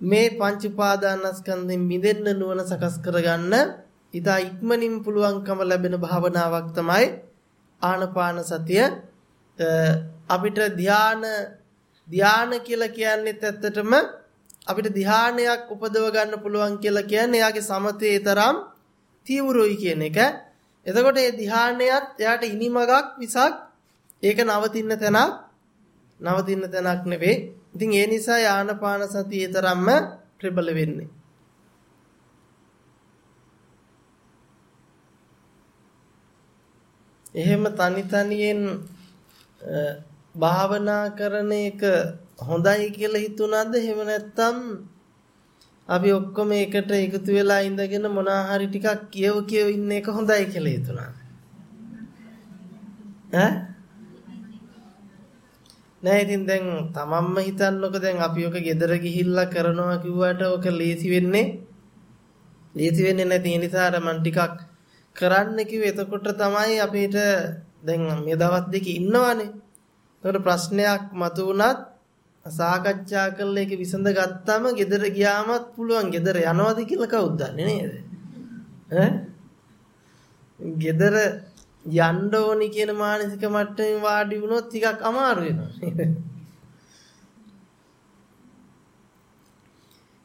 මේ පංච උපාදානස්කන්ධෙන් මිදෙන්න නුවණ සකස් කරගන්න ඉතා ඉක්මනින් පුළුවන්කම ලැබෙන භාවනාවක් තමයි ආනපාන සතිය. අපිට ධාන ධාන කියලා කියන්නේ ඇත්තටම අපිට ධානයක් උපදව ගන්න පුළුවන් කියලා කියන්නේ එයාගේ සමතේ තරම් තීව්‍රයි කියන එක. එතකොට මේ ධානයත් එයාට ඉනිමගක් විසක් ඒක නවතින්න තැනක් නවතින්න තැනක් නෙවෙයි. ඉතින් ඒ නිසා යානපාන සතියේ තරම්ම ප්‍රබල වෙන්නේ. එහෙම තනි තනියෙන් භාවනා කරන එක හොඳයි කියලා හිතුණාද? එහෙම නැත්නම් අපි ඔක්කොම එකට එකතු වෙලා ඉඳගෙන මොනා හරි ටිකක් කියව කියව ඉන්න එක හොඳයි කියලා හිතුණාද? ඈ? නෑ ඉතින් දැන් තමන්ම හිතන්නකො දැන් අපි ඔක ගෙදර ගිහිල්ලා කරනවා කිව්වට ඔක ලේසි වෙන්නේ? ලේසි වෙන්නේ නැති නිසා අර මන් ටිකක් කරන්න කිව්වේ. එතකොට තමයි අපිට දැන් මේ දවස් දෙක ඉන්නවනේ. ඒකට ප්‍රශ්නයක් මතුවුණත් සාකච්ඡා කරලා ඒක විසඳ ගත්තාම ගෙදර ගියාමත් පුළුවන් ගෙදර යනවද කියලා කවුද දන්නේ නේද? ඈ? ගෙදර යන්න ඕනි කියන මානසික මට්ටමින් වාඩි වුණොත් ටිකක් අමාරු වෙනවා.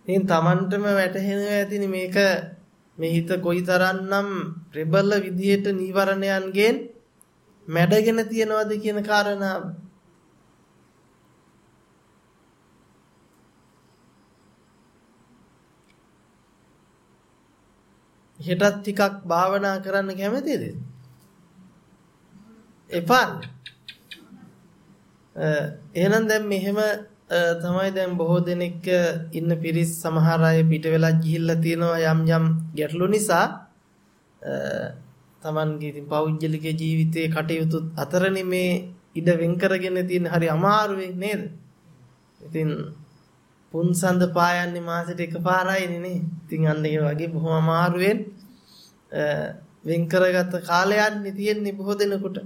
ඉතින් Tamanටම වැටහෙනවා ඇතිනේ මේක මේ හිත කොයිතරම්නම් ප්‍රබල විදියට නීවරණයන්ගෙන් මැඩගෙන තියනවද කියන කාරණාව. හෙටත් ටිකක් භාවනා කරන්න කැමතිද? එපා. එහෙනම් දැන් මෙහෙම තමයි දැන් බොහෝ දෙනෙක් ඉන්න පිරිස් සමහර අය පිට වෙලා ගිහිල්ලා තියෙනවා යම් යම් ගැටලු නිසා Tamanගේ ඉතින් පෞද්ගලික ජීවිතයේ කටයුතු අතරනේ මේ ඉඩ වෙන් කරගෙන තියෙන හරි අමාරුයි නේද? ඉතින් පුන්සඳ පායන්නේ මාසෙට එකපාරයිනේ නේ. ඉතින් අන්න ඒ වගේ බොහොම අමාරුවෙන් වෙන් කරගත්ත කාලයක්නේ තියෙන්නේ බොහෝ දෙනෙකුට.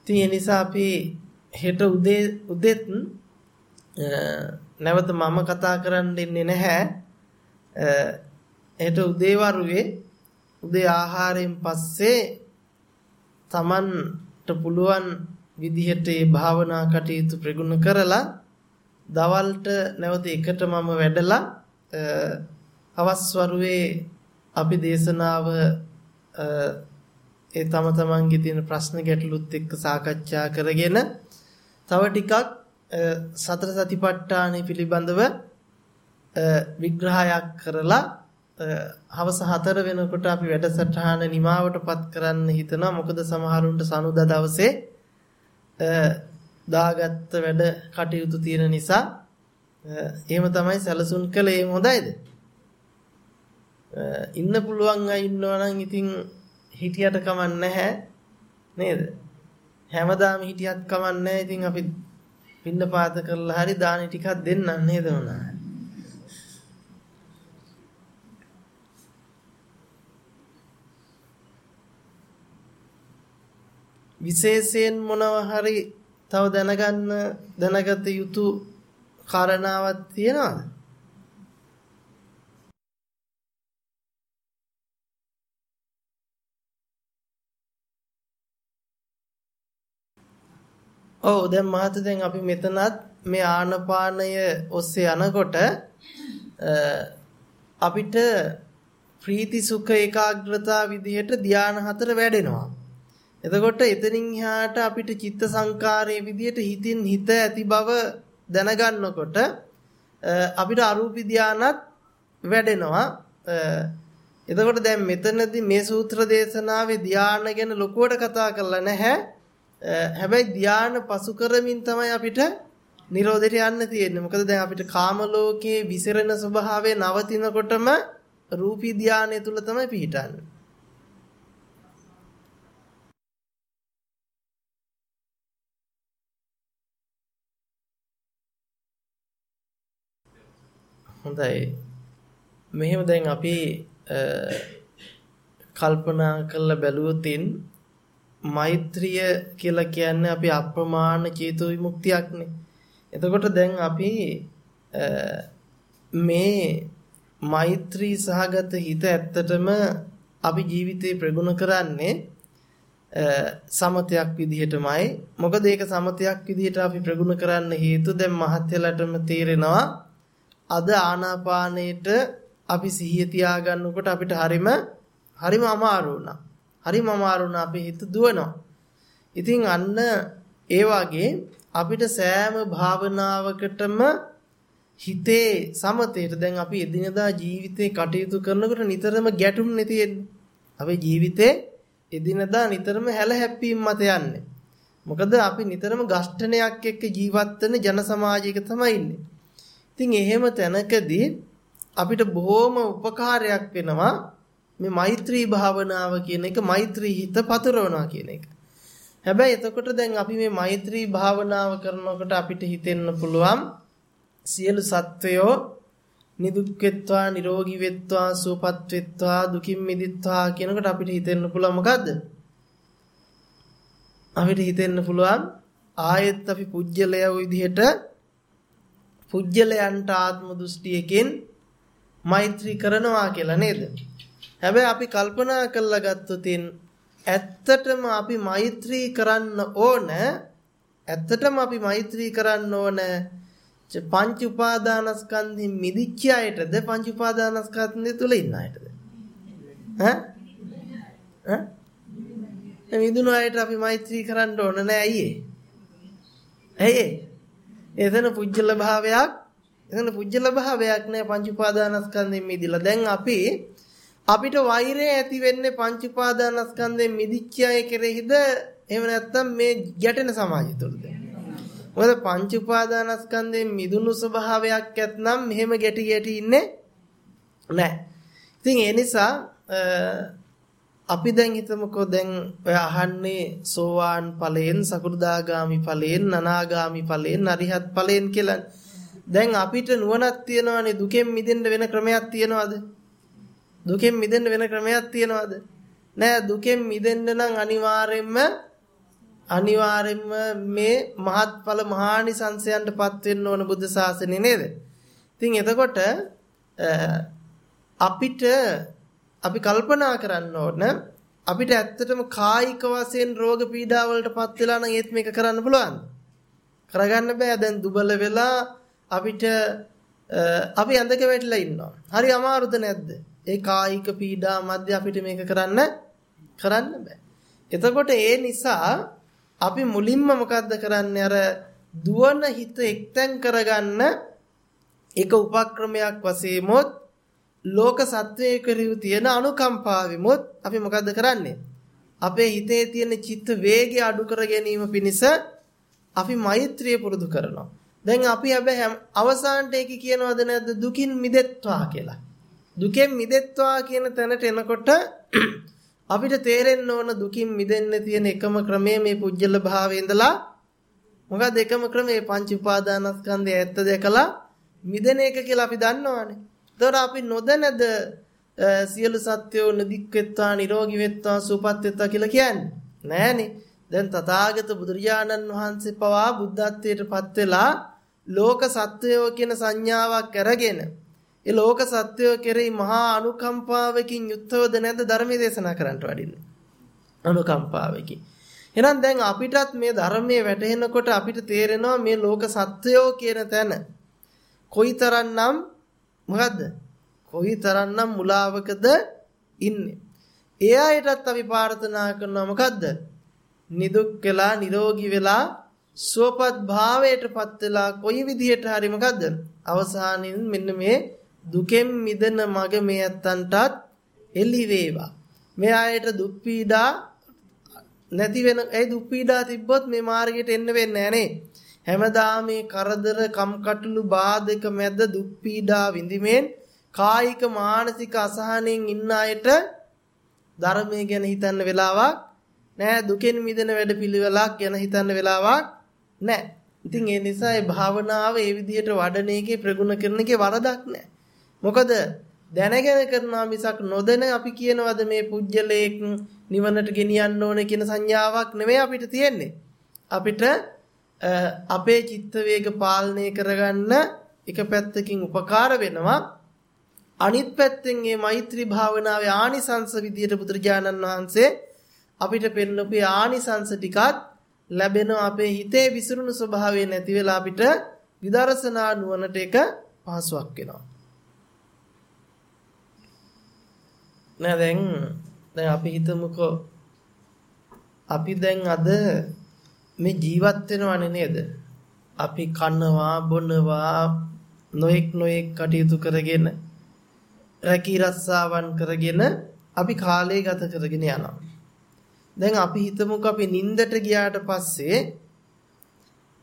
ඉතින් ඒ නිසා අපි හෙට උදේ උදෙත් නැවත මම කතා කරන්න ඉන්නේ නැහැ. හෙට උදේ වරුවේ උදේ ආහාරයෙන් පස්සේ Tamanට පුළුවන් විදිහට මේ භාවනා කටයුතු ප්‍රගුණ කරලා දවල්ට නැවත එකට මම වැඩලා හවස් වරුවේ අපි දේශනාව ඒ තම තමන්ගේ තියෙන ප්‍රශ්න ගැටලුත් එක්ක සාකච්ඡා කරගෙන තව ටිකක් සතර සතිපට්ඨාන පිළිබඳව විග්‍රහයක් කරලා හවස 4 වෙනකොට අපි වැඩසටහන නිමාවටපත් කරන්න හිතනවා. මොකද සමහරුන්ට සනුදා දවසේ දාගත්ත වැඩ කටයුතු තියෙන නිසා එහෙම තමයි සැලසුම් කළේ හොඳයිද ඉන්න පුළුවන් අය ඉන්නවා නම් ඉතින් හිටියට කමක් නැහැ නේද? හැමදාම හිටියත් කමක් නැහැ. ඉතින් අපි පින්න පාත කරලා හරි දානි ටිකක් දෙන්නම් නේද මොනා. විශේෂයෙන් මොනවා හරි තව දැනගන්න දැනගත යුතු කාරණාවක් තියනවද? ඔව් දැන් මහත දැන් අපි මෙතනත් මේ ආනපානය ඔස්සේ යනකොට අපිට ප්‍රීති සුඛ ඒකාග්‍රතාව විදිහට ධාන හතර වැඩෙනවා. එතකොට එතනින් එහාට අපිට චිත්ත සංකාරයේ විදිහට හිතින් හිත ඇති බව දැනගන්නකොට අපිට අරූපී ධානත් වැඩෙනවා. එතකොට දැන් මෙතනදී මේ සූත්‍ර දේශනාවේ ධාන ගැන ලොකුවට කතා කරලා නැහැ. හැබැයි ධානය පසු කරමින් තමයි අපිට නිරෝධයට යන්න තියෙන්නේ. මොකද දැන් අපිට කාම ලෝකයේ විසිරෙන ස්වභාවය නවතිනකොටම රූපී ධානය තුල තමයි පිහිටන්නේ. හොඳයි. මෙහෙම දැන් අපි කල්පනා කරලා බැලුවොතින් මෛත්‍රිය කියලා කියන්නේ අපි අප්‍රමාණ චේතෝ විමුක්තියක්නේ. එතකොට දැන් අපි මේ මෛත්‍රී සහගත හිත ඇත්තටම අපි ජීවිතේ ප්‍රගුණ කරන්නේ සමතයක් විදිහටමයි. මොකද ඒක සමතයක් විදිහට අපි ප්‍රගුණ කරන්න හේතු දැන් මහත්යලටම තේරෙනවා අද ආනාපානයේට අපි සිහිය තියාගන්නකොට අපිට හරිම හරිම අමාරු වුණා. හරිම අමාරුණ අපේ හිත දුවනවා. ඉතින් අන්න ඒ වගේ අපිට සෑම භාවනාවකටම හිතේ සමතේට දැන් අපි එදිනදා ජීවිතේ කටයුතු කරනකොට නිතරම ගැටුම්නේ තියෙන්නේ. අපේ ජීවිතේ එදිනදා නිතරම හැල හැප්පීම් මත යන්නේ. මොකද අපි නිතරම ගෂ්ඨනයක් එක්ක ජීවත් වෙන ජන සමාජයක තමයි ඉන්නේ. ඉතින් එහෙම තැනකදී අපිට බොහොම උපකාරයක් වෙනවා මේ මෛත්‍රී භාවනාව කියන එක මෛත්‍රී හිත පතුරවනවා කියන එක. හැබැයි එතකොට දැන් අපි මේ මෛත්‍රී භාවනාව කරනකොට අපිට හිතෙන්න පුළුවන් සියලු සත්වයෝ නිදුක් වෙත්වා නිරෝගී වෙත්වා සුවපත් වෙත්වා දුකින් මිදිත්වා කියනකොට අපිට හිතෙන්න පුළුවන් මොකද්ද? අපිට හිතෙන්න පුළුවන් ආයෙත් අපි පුජ්‍යලයා විදිහට පුජ්‍යලයන්ට ආත්ම දෘෂ්ටියකින් මෛත්‍රී කරනවා කියලා නේද? හැබැයි අපි කල්පනා කරලා ගත්තොත් ඇත්තටම අපි මෛත්‍රී කරන්න ඕන ඇත්තටම අපි මෛත්‍රී කරන්න ඕන පංච උපාදානස්කන්ධෙන් මිදිච්ච අයටද පංච උපාදානස්කන්ධය තුල ඉන්න අයටද? ඈ? ඈ? මිදුණු අයට අපි මෛත්‍රී කරන්න ඕන නෑ අයියේ. ඇයි එතන පුජ්‍යල භාවයක් එතන පුජ්‍යල භාවයක් නෑ පංච උපාදානස්කන්ධෙන් මිදිලා. දැන් අපි අපිට වෛරය ඇති වෙන්නේ පංච උපාදානස්කන්ධයෙන් මිදිච්ච අය කෙරෙහිද? එහෙම නැත්නම් මේ ගැටෙන සමාජය තුළද මොකද පංච උපාදානස්කන්ධයෙන් මිදුණු ස්වභාවයක් ඇත්නම් මෙහෙම ගැටි ගැටි ඉන්නේ නැහැ. ඉතින් ඒ නිසා අපි දැන් හිතමුකෝ දැන් ඔය අහන්නේ සෝවාන් ඵලයෙන් සකු르දාගාමි ඵලයෙන් අනාගාමි ඵලයෙන් අරිහත් ඵලයෙන් කියලා. දැන් අපිට නුවණක් තියනවානේ දුකෙන් මිදෙන්න වෙන ක්‍රමයක් තියනවාද? දුකෙන් මිදෙන්න වෙන ක්‍රමයක් තියනවාද? නෑ දුකෙන් මිදෙන්න නම් අනිවාර්යෙන්ම අනිවාර්යෙන්ම මේ මහත්ඵල මහානිසංසයන්ටපත් වෙන්න ඕන බුද්ධ ශාසනය නේද? ඉතින් එතකොට අපිට අපි කල්පනා කරන්න ඕන අපිට ඇත්තටම කායික වශයෙන් රෝග පීඩා වලටපත් වෙලා නම් ඒත් මේක කරන්න පුළුවන්. කරගන්න බෑ දැන් දුබල වෙලා අපිට අපි ඇඳක වැටිලා ඉන්නවා. හරි අමාරුද නැද්ද? ඒ කායික පීඩා මැද අපිට මේක කරන්න කරන්න බෑ. එතකොට ඒ නිසා අපි මුලින්ම මොකද්ද කරන්නේ අර දුවන හිත එක්තෙන් කරගන්න එක උපක්‍රමයක් වශයෙන්මොත් ලෝක සත්වයේ කෙරෙහි තියෙන අනුකම්පාවෙමුත් අපි මොකද්ද කරන්නේ? අපේ හිතේ තියෙන චිත්ත වේගය අඩු කර ගැනීම පිණිස අපි මෛත්‍රිය පුරුදු කරනවා. දැන් අපි හැබැයි අවසානට ඒක කියනවද නැද්ද? දුකින් මිදෙත්වා කියලා. දුකෙන් මිදෙත්වා කියන තැනට එනකොට අපිට තේරෙන්න ඕන දුකින් මිදෙන්න තියෙන එකම ක්‍රමය මේ පුජ්‍යල භාවයේ ඉඳලා මොකද එකම ක්‍රමය පංච උපාදානස්කන්ධය ඇත්ත දැකලා මිදෙන එක කියලා අපි දන්නවානේ. ඒතකොට අපි නොදැනද සියලු සත්වෝ නිදික් වෙත්වා නිරෝගී වෙත්වා සුවපත් වෙත්වා කියලා කියන්නේ. නෑනේ. දැන් තථාගත බුදුරජාණන් වහන්සේ පවා බුද්ධත්වයට පත් වෙලා ලෝක සත්වයෝ කියන සංඥාවක් අරගෙන ඒ ලෝක සත්වය කෙරෙහි මහා අනුකම්පාවකින් යුක්තවද නැද්ද ධර්මයේ දේශනා කරන්නට වඩින්නේ. අනුකම්පාවකින්. එහෙනම් දැන් අපිටත් මේ ධර්මයේ වැටහෙනකොට අපිට තේරෙනවා මේ ලෝක සත්වයෝ කියන තැන කොයිතරම්නම් මොකද්ද? කොයිතරම්නම් මුලාවකද ඉන්නේ. ඒ අයටත් අපි ප්‍රාර්ථනා කරනවා මොකද්ද? නිදුක් වෙලා නිරෝගී වෙලා සුවපත් භාවයටපත් වෙලා කොයි විදිහට හරි මොකද්ද? අවසානින් මෙන්න මේ දුකෙන් මිදෙන මග මේ ඇත්තන්ටත් එළි වේවා. මේ ආයත දුක් පීඩා නැති වෙන ඒ දුක් පීඩා තිබ්බොත් මේ මාර්ගයට එන්න වෙන්නේ නැහනේ. හැමදාම මේ කරදර කම්කටොළු බාධක මැද දුක් පීඩා විඳිමින් කායික මානසික අසහනෙන් ඉන්න අයට ධර්මයේ ගැන හිතන්න වෙලාවක් නෑ දුකෙන් මිදෙන වැඩපිළිවෙලක් ගැන හිතන්න වෙලාවක් නෑ. ඉතින් ඒ නිසා ඒ භාවනාව ඒ විදිහට වඩන එකේ ප්‍රගුණ කරන එකේ වරදක් නෑ. මොකද දැනගෙන කරනවා මිසක් නොදැන අපි කියනවද මේ පුජ්‍යලයක් නිවනට ගෙනියන්න ඕනේ කියන සංඥාවක් නෙමෙයි අපිට තියෙන්නේ. අපිට අපේ චිත්ත වේග පාලනය කරගන්න එක පැත්තකින් උපකාර වෙනවා. අනිත් පැත්තෙන් මේ මෛත්‍රී භාවනාවේ ආනිසංස විදියට බුදුරජාණන් වහන්සේ අපිට පෙන්වපු ආනිසංස ටිකත් ලැබෙනවා අපේ හිතේ විසිරුණු ස්වභාවය නැති වෙලා අපිට විදර්ශනා නුවණට එක පහසුවක් වෙනවා. නෑ දැන් දැන් අපි හිතමුකෝ අපි දැන් අද මේ ජීවත් වෙනවනේ නේද? අපි කනවා බොනවා නොඑක් නොඑක් කටයුතු කරගෙන රැකී රස්සාවන් කරගෙන අපි කාලය ගත කරගෙන යනවා. දැන් අපි හිතමුකෝ අපි නිින්දට ගියාට පස්සේ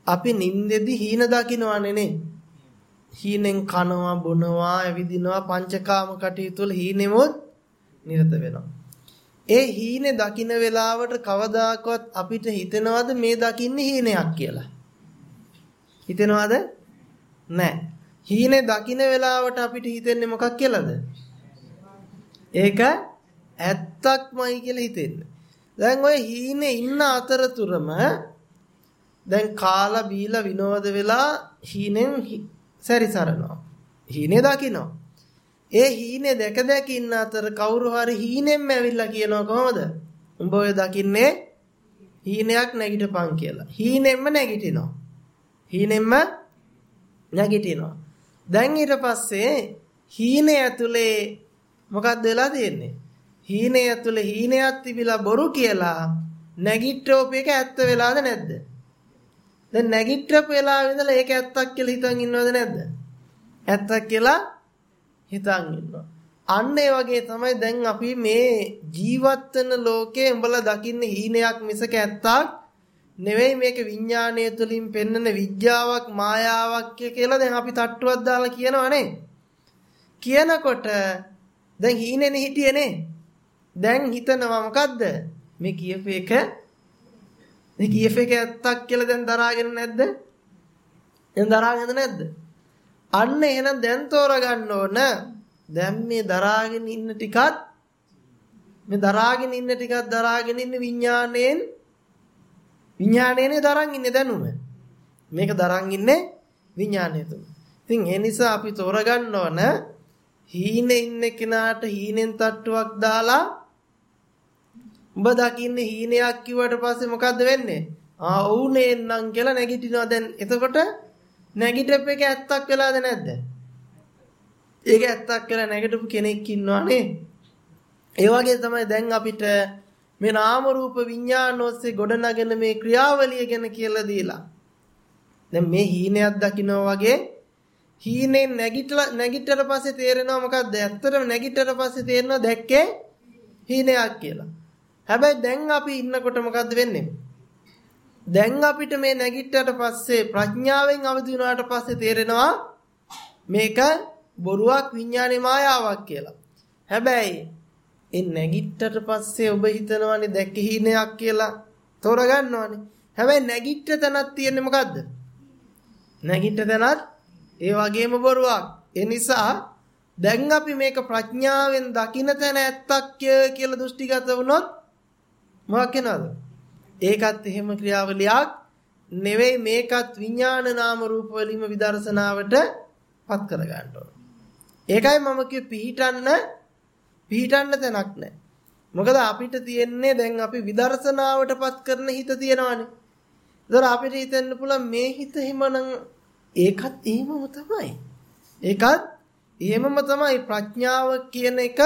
අපි නිින්දෙදි හීන දකින්නවනේ නේ. හීනෙන් කනවා බොනවා ඇවිදිනවා පංචකාම කටයුතු වල හීනෙමොත් නිරත වෙනවා. ඒ හීනේ දකින්න වෙලාවට කවදාකවත් අපිට හිතෙනවද මේ දකින්නේ හීනයක් කියලා? හිතෙනවද? නැහැ. හීනේ දකින්න වෙලාවට අපිට හිතෙන්නේ මොකක් කියලාද? ඒක ඇත්තක්මයි කියලා හිතෙන්නේ. දැන් ওই හීනේ ඉන්න අතරතුරම දැන් කාලා බීලා විනෝද වෙලා හීනෙන් සැරිසරනවා. හීනේ දකිනවා. ඒ හීනේ දැක දැක ඉන්න අතර කවුරු හරි හීනෙන්ම ඇවිල්ලා කියනවා කොහොමද? උඹ ඔය දකින්නේ හීනයක් නැගිටපන් කියලා. හීනෙන්ම නැගිටිනවා. හීනෙන්ම නැගිටිනවා. දැන් ඊට පස්සේ හීනේ ඇතුලේ මොකක්ද වෙලා තියෙන්නේ? හීනේ ඇතුලේ හීනයක් තිබිලා බොරු කියලා නැගිට්ටෝප එක ඇත්ත වෙලාද නැද්ද? දැන් නැගිට්ටපු වෙලාවෙ ඉඳලා ඒක ඇත්තක් කියලා හිතන් ඉන්නවද නැද්ද? ඇත්තක් කියලා හිතන් ඉන්නවා. අන්න ඒ වගේ තමයි දැන් අපි මේ ජීවත් වෙන ලෝකේ උඹලා දකින්න හීනයක් මිසක ඇත්තක් නෙවෙයි මේක විඥාණය තුලින් පෙන්වන විද්‍යාවක් මායාවක් කියලා දැන් අපි තට්ටුවක් දාලා කියනවනේ. කියනකොට දැන් හීනෙනේ හිටියේනේ. දැන් හිතනවා මොකද්ද? මේ කියපු එක මේ කියපු එක ඇත්තක් කියලා දැන් දරාගෙන නැද්ද? දැන් දරාගෙන නැද්ද? අන්න එහෙනම් දැන් තෝරගන්න ඕන. දැන් මේ දරාගෙන ඉන්න ටිකත් මේ දරාගෙන ඉන්න ටිකත් දරාගෙන ඉන්න විඥාණයෙන් විඥාණයනේ දරන් ඉන්නේ දැනුම. මේක දරන් ඉන්නේ විඥාණය තුල. ඉතින් ඒ නිසා අපි තෝරගන්න ඕන හීනේ ඉන්න කෙනාට හීනෙන් තට්ටුවක් දාලා උඹ දකින්නේ හීනයක් කිව්වට පස්සේ මොකද්ද වෙන්නේ? ආ ඔව්නේ නං කියලා නැගිටිනවා දැන්. එතකොට නැගිටප එක ඇත්තක් වෙලාද නැද්ද? ඒක ඇත්තක් කියලා නැගිටපු කෙනෙක් ඉන්නවනේ. ඒ වගේ තමයි දැන් අපිට මේ නාම රූප විඥාන ඔස්සේ ගොඩනගෙන මේ ක්‍රියාවලිය ගැන කියලා දීලා. දැන් මේ හීනයක් දකින්න වගේ හීනෙන් නැගිටලා නැගිටතර පස්සේ තේරෙනවා මොකද්ද? ඇත්තටම නැගිටතර පස්සේ තේරෙනවා දැක්කේ හීනයක් කියලා. හැබැයි දැන් අපි ඉන්නකොට මොකද්ද වෙන්නේ? දැන් අපිට මේ නැගිට්ටට පස්සේ ප්‍රඥාවෙන් අවදි වුණාට පස්සේ තේරෙනවා මේක බොරුවක් විඥානේ මායාවක් කියලා. හැබැයි ඒ නැගිට්ටට පස්සේ ඔබ හිතනවානේ දැක්ක හීනයක් කියලා තෝරගන්නවානේ. හැබැයි නැගිට්ට තැනක් තියෙන්නේ මොකද්ද? නැගිට්ට තැනත් ඒ වගේම බොරුවක්. ඒ නිසා දැන් අපි මේක ප්‍රඥාවෙන් දකින්න තැන ඇත්තක් කියලා දෘෂ්ටිගත වුණොත් මොකක් වෙනවද? ඒකත් එහෙම ක්‍රියාවලියක් නෙවෙයි මේකත් විඥාන නාම රූප වලින්ම විදර්ශනාවට පත් කර ගන්න ඕන. ඒකයි මම කිය පිහිටන්න පිහිටන්න තැනක් නැහැ. මොකද අපිට තියෙන්නේ දැන් අපි විදර්ශනාවට පත් කරන හිත තියෙනවානේ. ඒතර අපිට හිතෙන්න පුළුවන් මේ හිත හිමනම් ඒකත් එහෙමම තමයි. ඒකත් එහෙමම තමයි ප්‍රඥාව කියන එක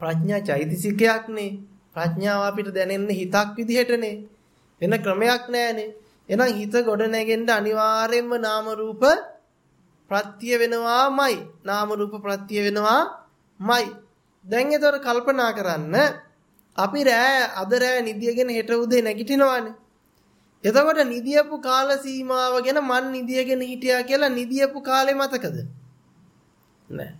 ප්‍රඥා චෛතසිකයක් නේ. ප්‍රඥාව අපිට දැනෙන්නේ හිතක් විදිහටනේ. වෙන ක්‍රමයක් නැහැනේ. එහෙනම් හිත ගොඩ නැගෙන්න අනිවාර්යයෙන්ම නාම රූප ප්‍රත්‍ය වෙනවාමයි. නාම රූප ප්‍රත්‍ය වෙනවාමයි. දැන් ඒතර කල්පනා කරන්න අපි රෑ අද රෑ නිදියගෙන හෙට උදේ නැගිටිනවානේ. එතකොට නිදියපු කාල සීමාව ගැන මන් නිදියගෙන හිටියා කියලා නිදියපු කාලේ මතකද? නෑ.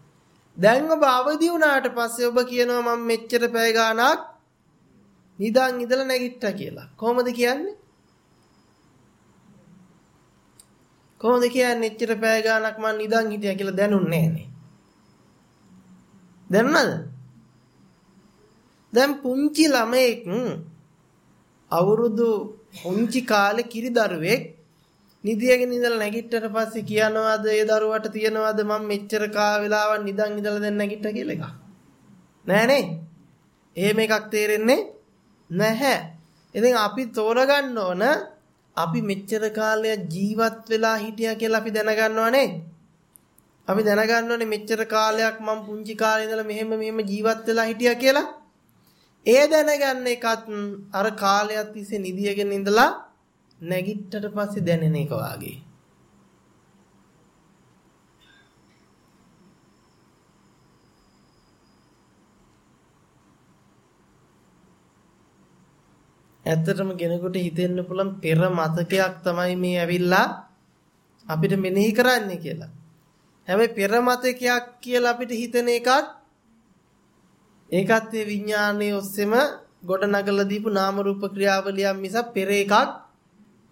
දැන් ඔබ අවදි වුණාට පස්සේ ඔබ කියනවා මම මෙච්චර පැය ගාණක් නිදාන් ඉඳලා නැගිට්ටා කියලා. කොහොමද කියන්නේ? කොහොමද කියන්නේ එච්චර පැය ගාණක් මං නිදාන් හිටියා කියලා දැනුන්නේ නැහනේ. දැන්නද? දැන් පුංචි ළමයෙක් අවුරුදු පුංචි කාලේ කිරි දරුවෙක් නිදියගෙන ඉඳලා නැගිට්ටට පස්සේ කියනවාද ඒ දරුවට තියනවාද මම මෙච්චර කා වෙලාවක් නිදන් ඉඳලා දැන් නැගිට්ටා කියලා එකක්. නෑනේ. එහෙම එකක් තේරෙන්නේ නැහැ. ඉතින් අපි තෝරගන්න ඕන අපි මෙච්චර කාලයක් ජීවත් වෙලා හිටියා කියලා අපි දැනගන්නවනේ. අපි දැනගන්න ඕනේ මෙච්චර කාලයක් මම පුංචි කාලේ ඉඳලා මෙහෙම මෙහෙම ජීවත් වෙලා හිටියා කියලා. ඒ දැනගන්න එකත් අර කාලයක් තිස්සේ නිදියගෙන ඉඳලා නැගිට්ටට පස්සේ දැනෙන එක වාගේ. ඇත්තටම කෙනෙකුට හිතෙන්න පුළුවන් පෙර මතකයක් තමයි මේ ඇවිල්ලා අපිට මෙනෙහි කරන්නේ කියලා. හැබැයි පෙර මතකයක් කියලා අපිට හිතෙන එකත් ඒකත් ඒ විඥානයේ ඔස්සේම ගොඩනගලා දීපු නාම රූප ක්‍රියාවලියක් මිස පෙර එකක්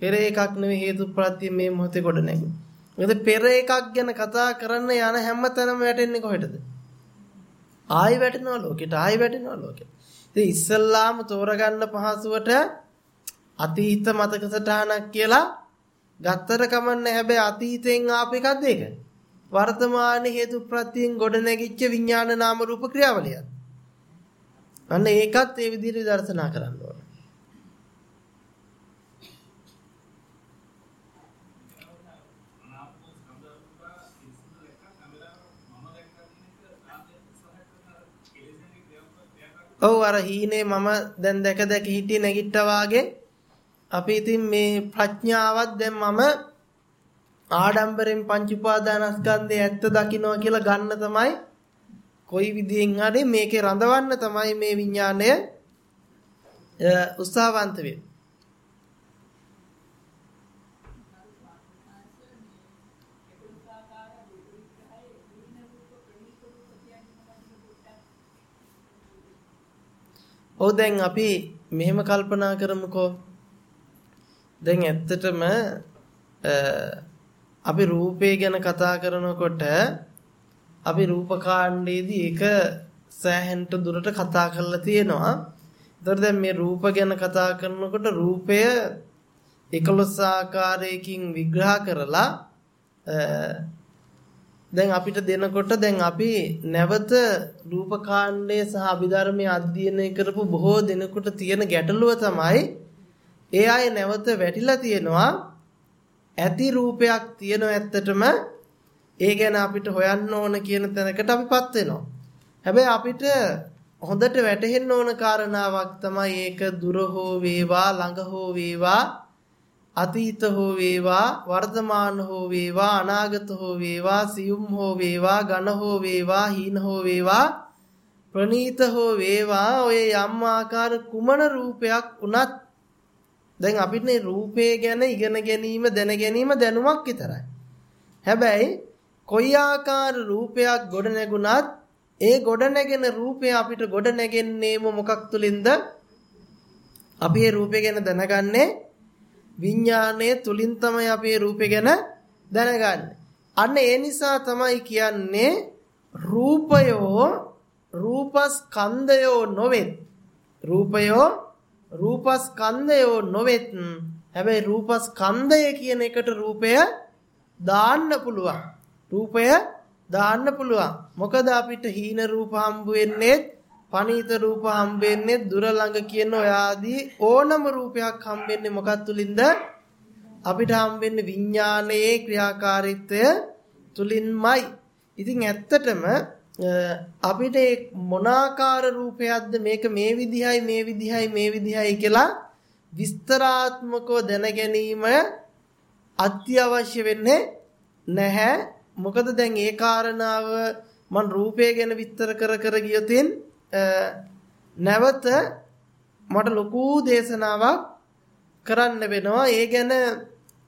පෙර එකක් නෙවෙයි හේතුප්‍රත්‍ය මේ මොහොතේ ගොඩ නැගුණේ. මොකද පෙර එකක් ගැන කතා කරන්න යන හැම තැනම වැටෙන්නේ කොහෙටද? ආයි වැටෙනවා ලෝකෙට ආයි වැටෙනවා ලෝකෙට. ඉතින් ඉස්සල්ලාම තෝරගන්න පහසුවට අතීත මතක සටහනක් කියලා ගත්තට කමන්නේ හැබැයි අතීතෙන් ආපු එකක්ද ඒක? වර්තමාන හේතු ප්‍රත්‍යයෙන් ගොඩ නැගිච්ච විඥාන නාම රූප ක්‍රියාවලියක්. අන්න ඒකත් ඒ විදිහට විදර්ශනා කරන්න ඕන. ඔව් අර හීනේ මම දැන් දැක දැක හිටියේ නැගිට්ටා වාගේ අපි ඉතින් මේ ප්‍රඥාවත් දැන් මම ආඩම්බරෙන් පංච උපාදානස්කන්ධයේ ඇත්ත දකින්නවා කියලා ගන්න තමයි කොයි විදිහෙන් හරි මේකේ රඳවන්න තමයි මේ විඥාණය උත්සාහවන්ත වෙන්නේ. ඔව් දැන් අපි මෙහෙම කල්පනා කරමුකෝ. දැන් ඇත්තටම අපි රූපය ගැන කතා කරනකොට අපි රූපකාණ්ඩයේදී ඒක සෑහෙන්ට දුරට කතා කරලා තියෙනවා. ඒතර දැන් මේ රූප ගැන කතා කරනකොට රූපය 11 ආකාරයකින් විග්‍රහ කරලා දැන් අපිට දෙනකොට දැන් අපි නැවත රූපකාණ්ඩය සහ අභිධර්මයේ අධ්‍යයනය කරපු බොහෝ දෙනෙකුට තියෙන ගැටලුව තමයි ඒ අය නැවත වැටිලා තියෙනවා ඇති රූපයක් තියෙන ඇත්තටම ඒ ගැන අපිට හොයන්න ඕන කියන තැනකට අපිපත් වෙනවා. හැබැයි අපිට හොඳට වැටහෙන්න ඕන කාරණාවක් තමයි ඒක දුර හෝ වේවා ළඟ හෝ වේවා අතීත හෝ වේවා වර්තමාන හෝ වේවා අනාගත හෝ වේවා සියුම් හෝ වේවා ඝන හෝ වේවා හීන හෝ වේවා ප්‍රනීත හෝ වේවා ඔය යම් ආකාර කුමන රූපයක් උනත් දැන් අපිට මේ රූපය ගැන ඉගෙන ගැනීම දැන ගැනීම දැනුමක් විතරයි. හැබැයි කොයි ආකාර රූපයක් ගොඩ නැගුණත් ඒ ගොඩ නැගෙන රූපය අපිට ගොඩ නැගෙන්නේම මොකක් තුලින්ද? අපි ඒ රූපය ගැන දැනගන්නේ විඥානයේ තුලින් තමයි අපි ඒ රූපය ගැන දැනගන්නේ. අන්න ඒ නිසා තමයි කියන්නේ රූපයෝ රූපස්කන්ධයෝ නොවෙත්. රූපයෝ රූපස්කන්ධයෝ නොවෙත්. හැබැයි රූපස්කන්ධය කියන එකට රූපය දාන්න පුළුවන්. රූපය දාන්න පුළුවන්. මොකද අපිට හීන රූප හම්බ වෙන්නේ, පනීත රූප හම්බ වෙන්නේ, දුර ළඟ කියන ඔය ආදී ඕනම රූපයක් හම්බ වෙන්නේ මොකක් තුලින්ද? අපිට හම්බ වෙන්නේ විඥානයේ ක්‍රියාකාරීත්වය තුලින්මයි. ඉතින් ඇත්තටම අපිට මොනාකාර රූපයක්ද මේක මේ විදිහයි මේ විදිහයි මේ විදිහයි කියලා විස්තරාත්මකව දැන ගැනීම අත්‍යවශ්‍ය වෙන්නේ නැහැ මොකද දැන් ඒ කාරණාව මන් රූපය ගැන විස්තර කර කර ගියොතින් නැවත මට ලොකු දේශනාවක් කරන්න වෙනවා. ඒ ගැන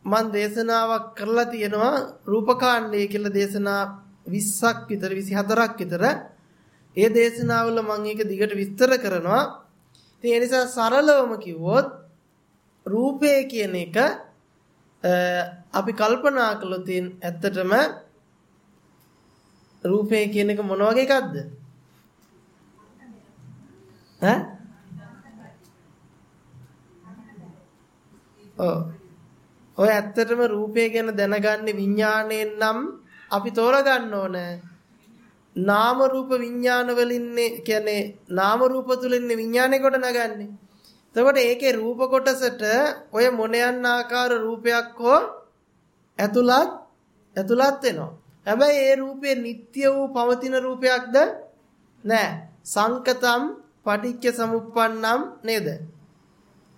මන් දේශනාවක් කරලා තියෙනවා රූපකාණ්ඩය කියලා දේශනා 20ක් විතර 24ක් විතර. ඒ දේශනාවල මම ඒක දිගට විස්තර කරනවා. ඉතින් ඒ නිසා සරලවම කිව්වොත් රූපය කියන එක අපි කල්පනා කළොත් ඇත්තටම රූපය කියන එක මොන වගේ එකක්ද? ඈ? ඔව්. ඔය ඇත්තටම රූපය ගැන දැනගන්නේ විඥාණයෙන් නම් අපි තෝරගන්න ඕන. නාම රූප විඥාන වලින්නේ කියන්නේ නාම රූප තුලින්නේ විඥානේ කොට නගන්නේ. එතකොට ඒකේ රූප කොටසට ඔය මොනයන් ආකාර රූපයක් හෝ ඇතුළත් ඇතුළත් වෙනවා. හැබැයි ඒ රූපේ නিত্য වූ පවතින රූපයක්ද නෑ. සංකතම් පටිච්ච සමුප්පන්නම් නේද?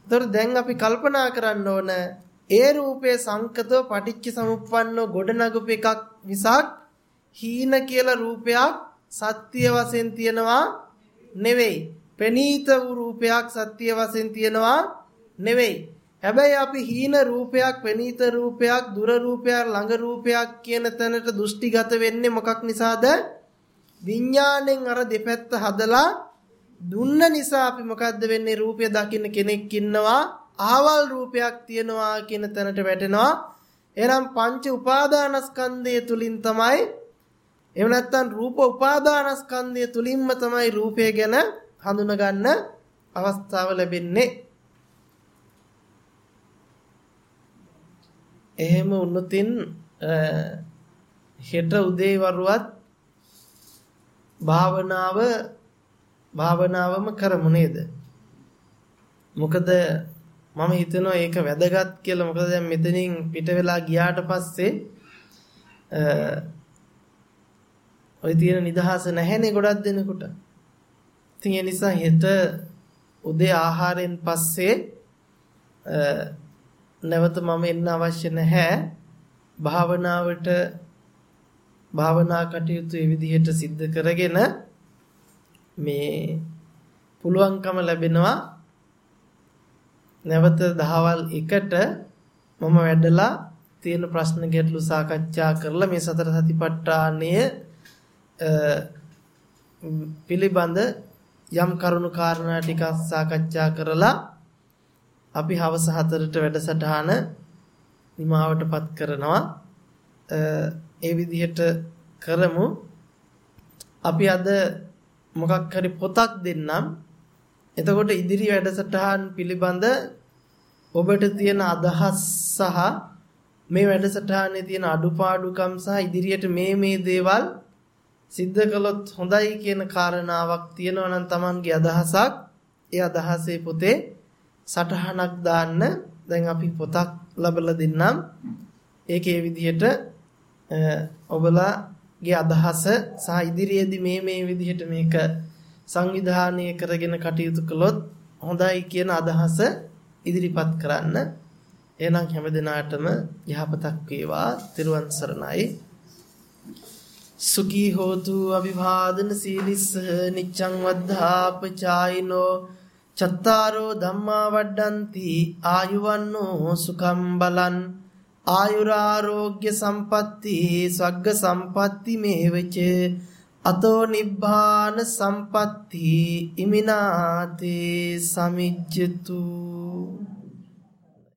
එතකොට දැන් අපි කල්පනා කරන්න ඕන ඒ රූපේ සංකතව පටිච්ච සමුප්පන්නව ගොඩනගපු එකක් මිසක් හීන කියලා රූපයක් සත්‍ය වශයෙන් තියනවා නෙවෙයි. ප්‍රනීත වූ රූපයක් සත්‍ය වශයෙන් තියනවා නෙවෙයි. හැබැයි අපි හීන රූපයක්, ප්‍රනීත රූපයක්, දුර රූපයක්, ළඟ රූපයක් කියන තැනට දෘෂ්ටිගත වෙන්නේ මොකක් නිසාද? විඥාණයෙන් අර දෙපැත්ත හදලා දුන්න නිසා අපි මොකද්ද වෙන්නේ? රූපය දකින්න කෙනෙක් ඉන්නවා. ආවල් රූපයක් තියනවා කියන තැනට වැටෙනවා. එහෙනම් පංච උපාදානස්කන්ධය තුලින් තමයි එහෙම නැත්නම් රූප උපාදානස්කන්ධය තුලින්ම තමයි රූපය ගැන හඳුනගන්න අවස්ථාව ලැබෙන්නේ. එහෙම වුණොතින් හෙට උදේ වරුවත් භාවනාව භාවනාවම කරමු නේද? මොකද මම හිතනවා ඒක වැදගත් කියලා මොකද දැන් මෙතනින් පිට වෙලා ගියාට පස්සේ ඔය තියෙන නිදහස නැහැනේ ගොඩක් දෙනෙකුට. ඉතින් ඒ නිසා හෙට උදේ ආහාරයෙන් පස්සේ නැවත මම එන්න අවශ්‍ය නැහැ. භාවනාවට භාවනා කටයුතු ඒ විදිහට සිද්ධ කරගෙන මේ පුළුවන්කම ලැබෙනවා. නැවත දහවල් 1ට මම වැඩලා තියෙන ප්‍රශ්න ගැටලු සාකච්ඡා කරලා මේ සතර සතිපට්ඨානය පිළිබඳ යම් කරුණු කාරණා ටිකක් සාකච්ඡා කරලා අපි හවස 4ට වැඩසටහන නිමාවටපත් කරනවා. ඒ විදිහට කරමු. අපි අද මොකක් හරි පොතක් දෙන්නම්. එතකොට ඉදිරි වැඩසටහන් පිළිබඳ ඔබට තියෙන අදහස් සහ මේ වැඩසටහනේ තියෙන අඩුපාඩුකම් සහ ඉදිරියට මේ මේ දේවල් සිද්ධ කළොත් හොඳයි කියන කාරණාවක් තියෙනවා නම් Tamanගේ අදහසක්. ඒ අදහසේ පොතේ සටහනක් දාන්න දැන් අපි පොතක් ලබලා දෙන්නම්. ඒකේ විදිහට ඔබලාගේ අදහස සහ ඉදිරියේදී මේ මේ විදිහට මේක සංවිධානය කරගෙන කටයුතු කළොත් හොඳයි කියන අදහස ඉදිරිපත් කරන්න. එහෙනම් හැම දිනාටම යහපතක් වේවා. ත්‍රිවන් සරණයි. සුඛී හෝතු අවිවාදන සීලිස්ස නිච්ඡං වද්ධාපචායිනෝ චත්තාරෝ ධම්මා වඩ්ඩಂತಿ ආයුවන්නෝ සුඛම් බලන් ආයුරාෝග්‍ය සම්පatti සග්ග සම්පatti මේවච. අතෝ නිබ්බාන සම්පatti ඉමිනාතේ සමිජ්ජතු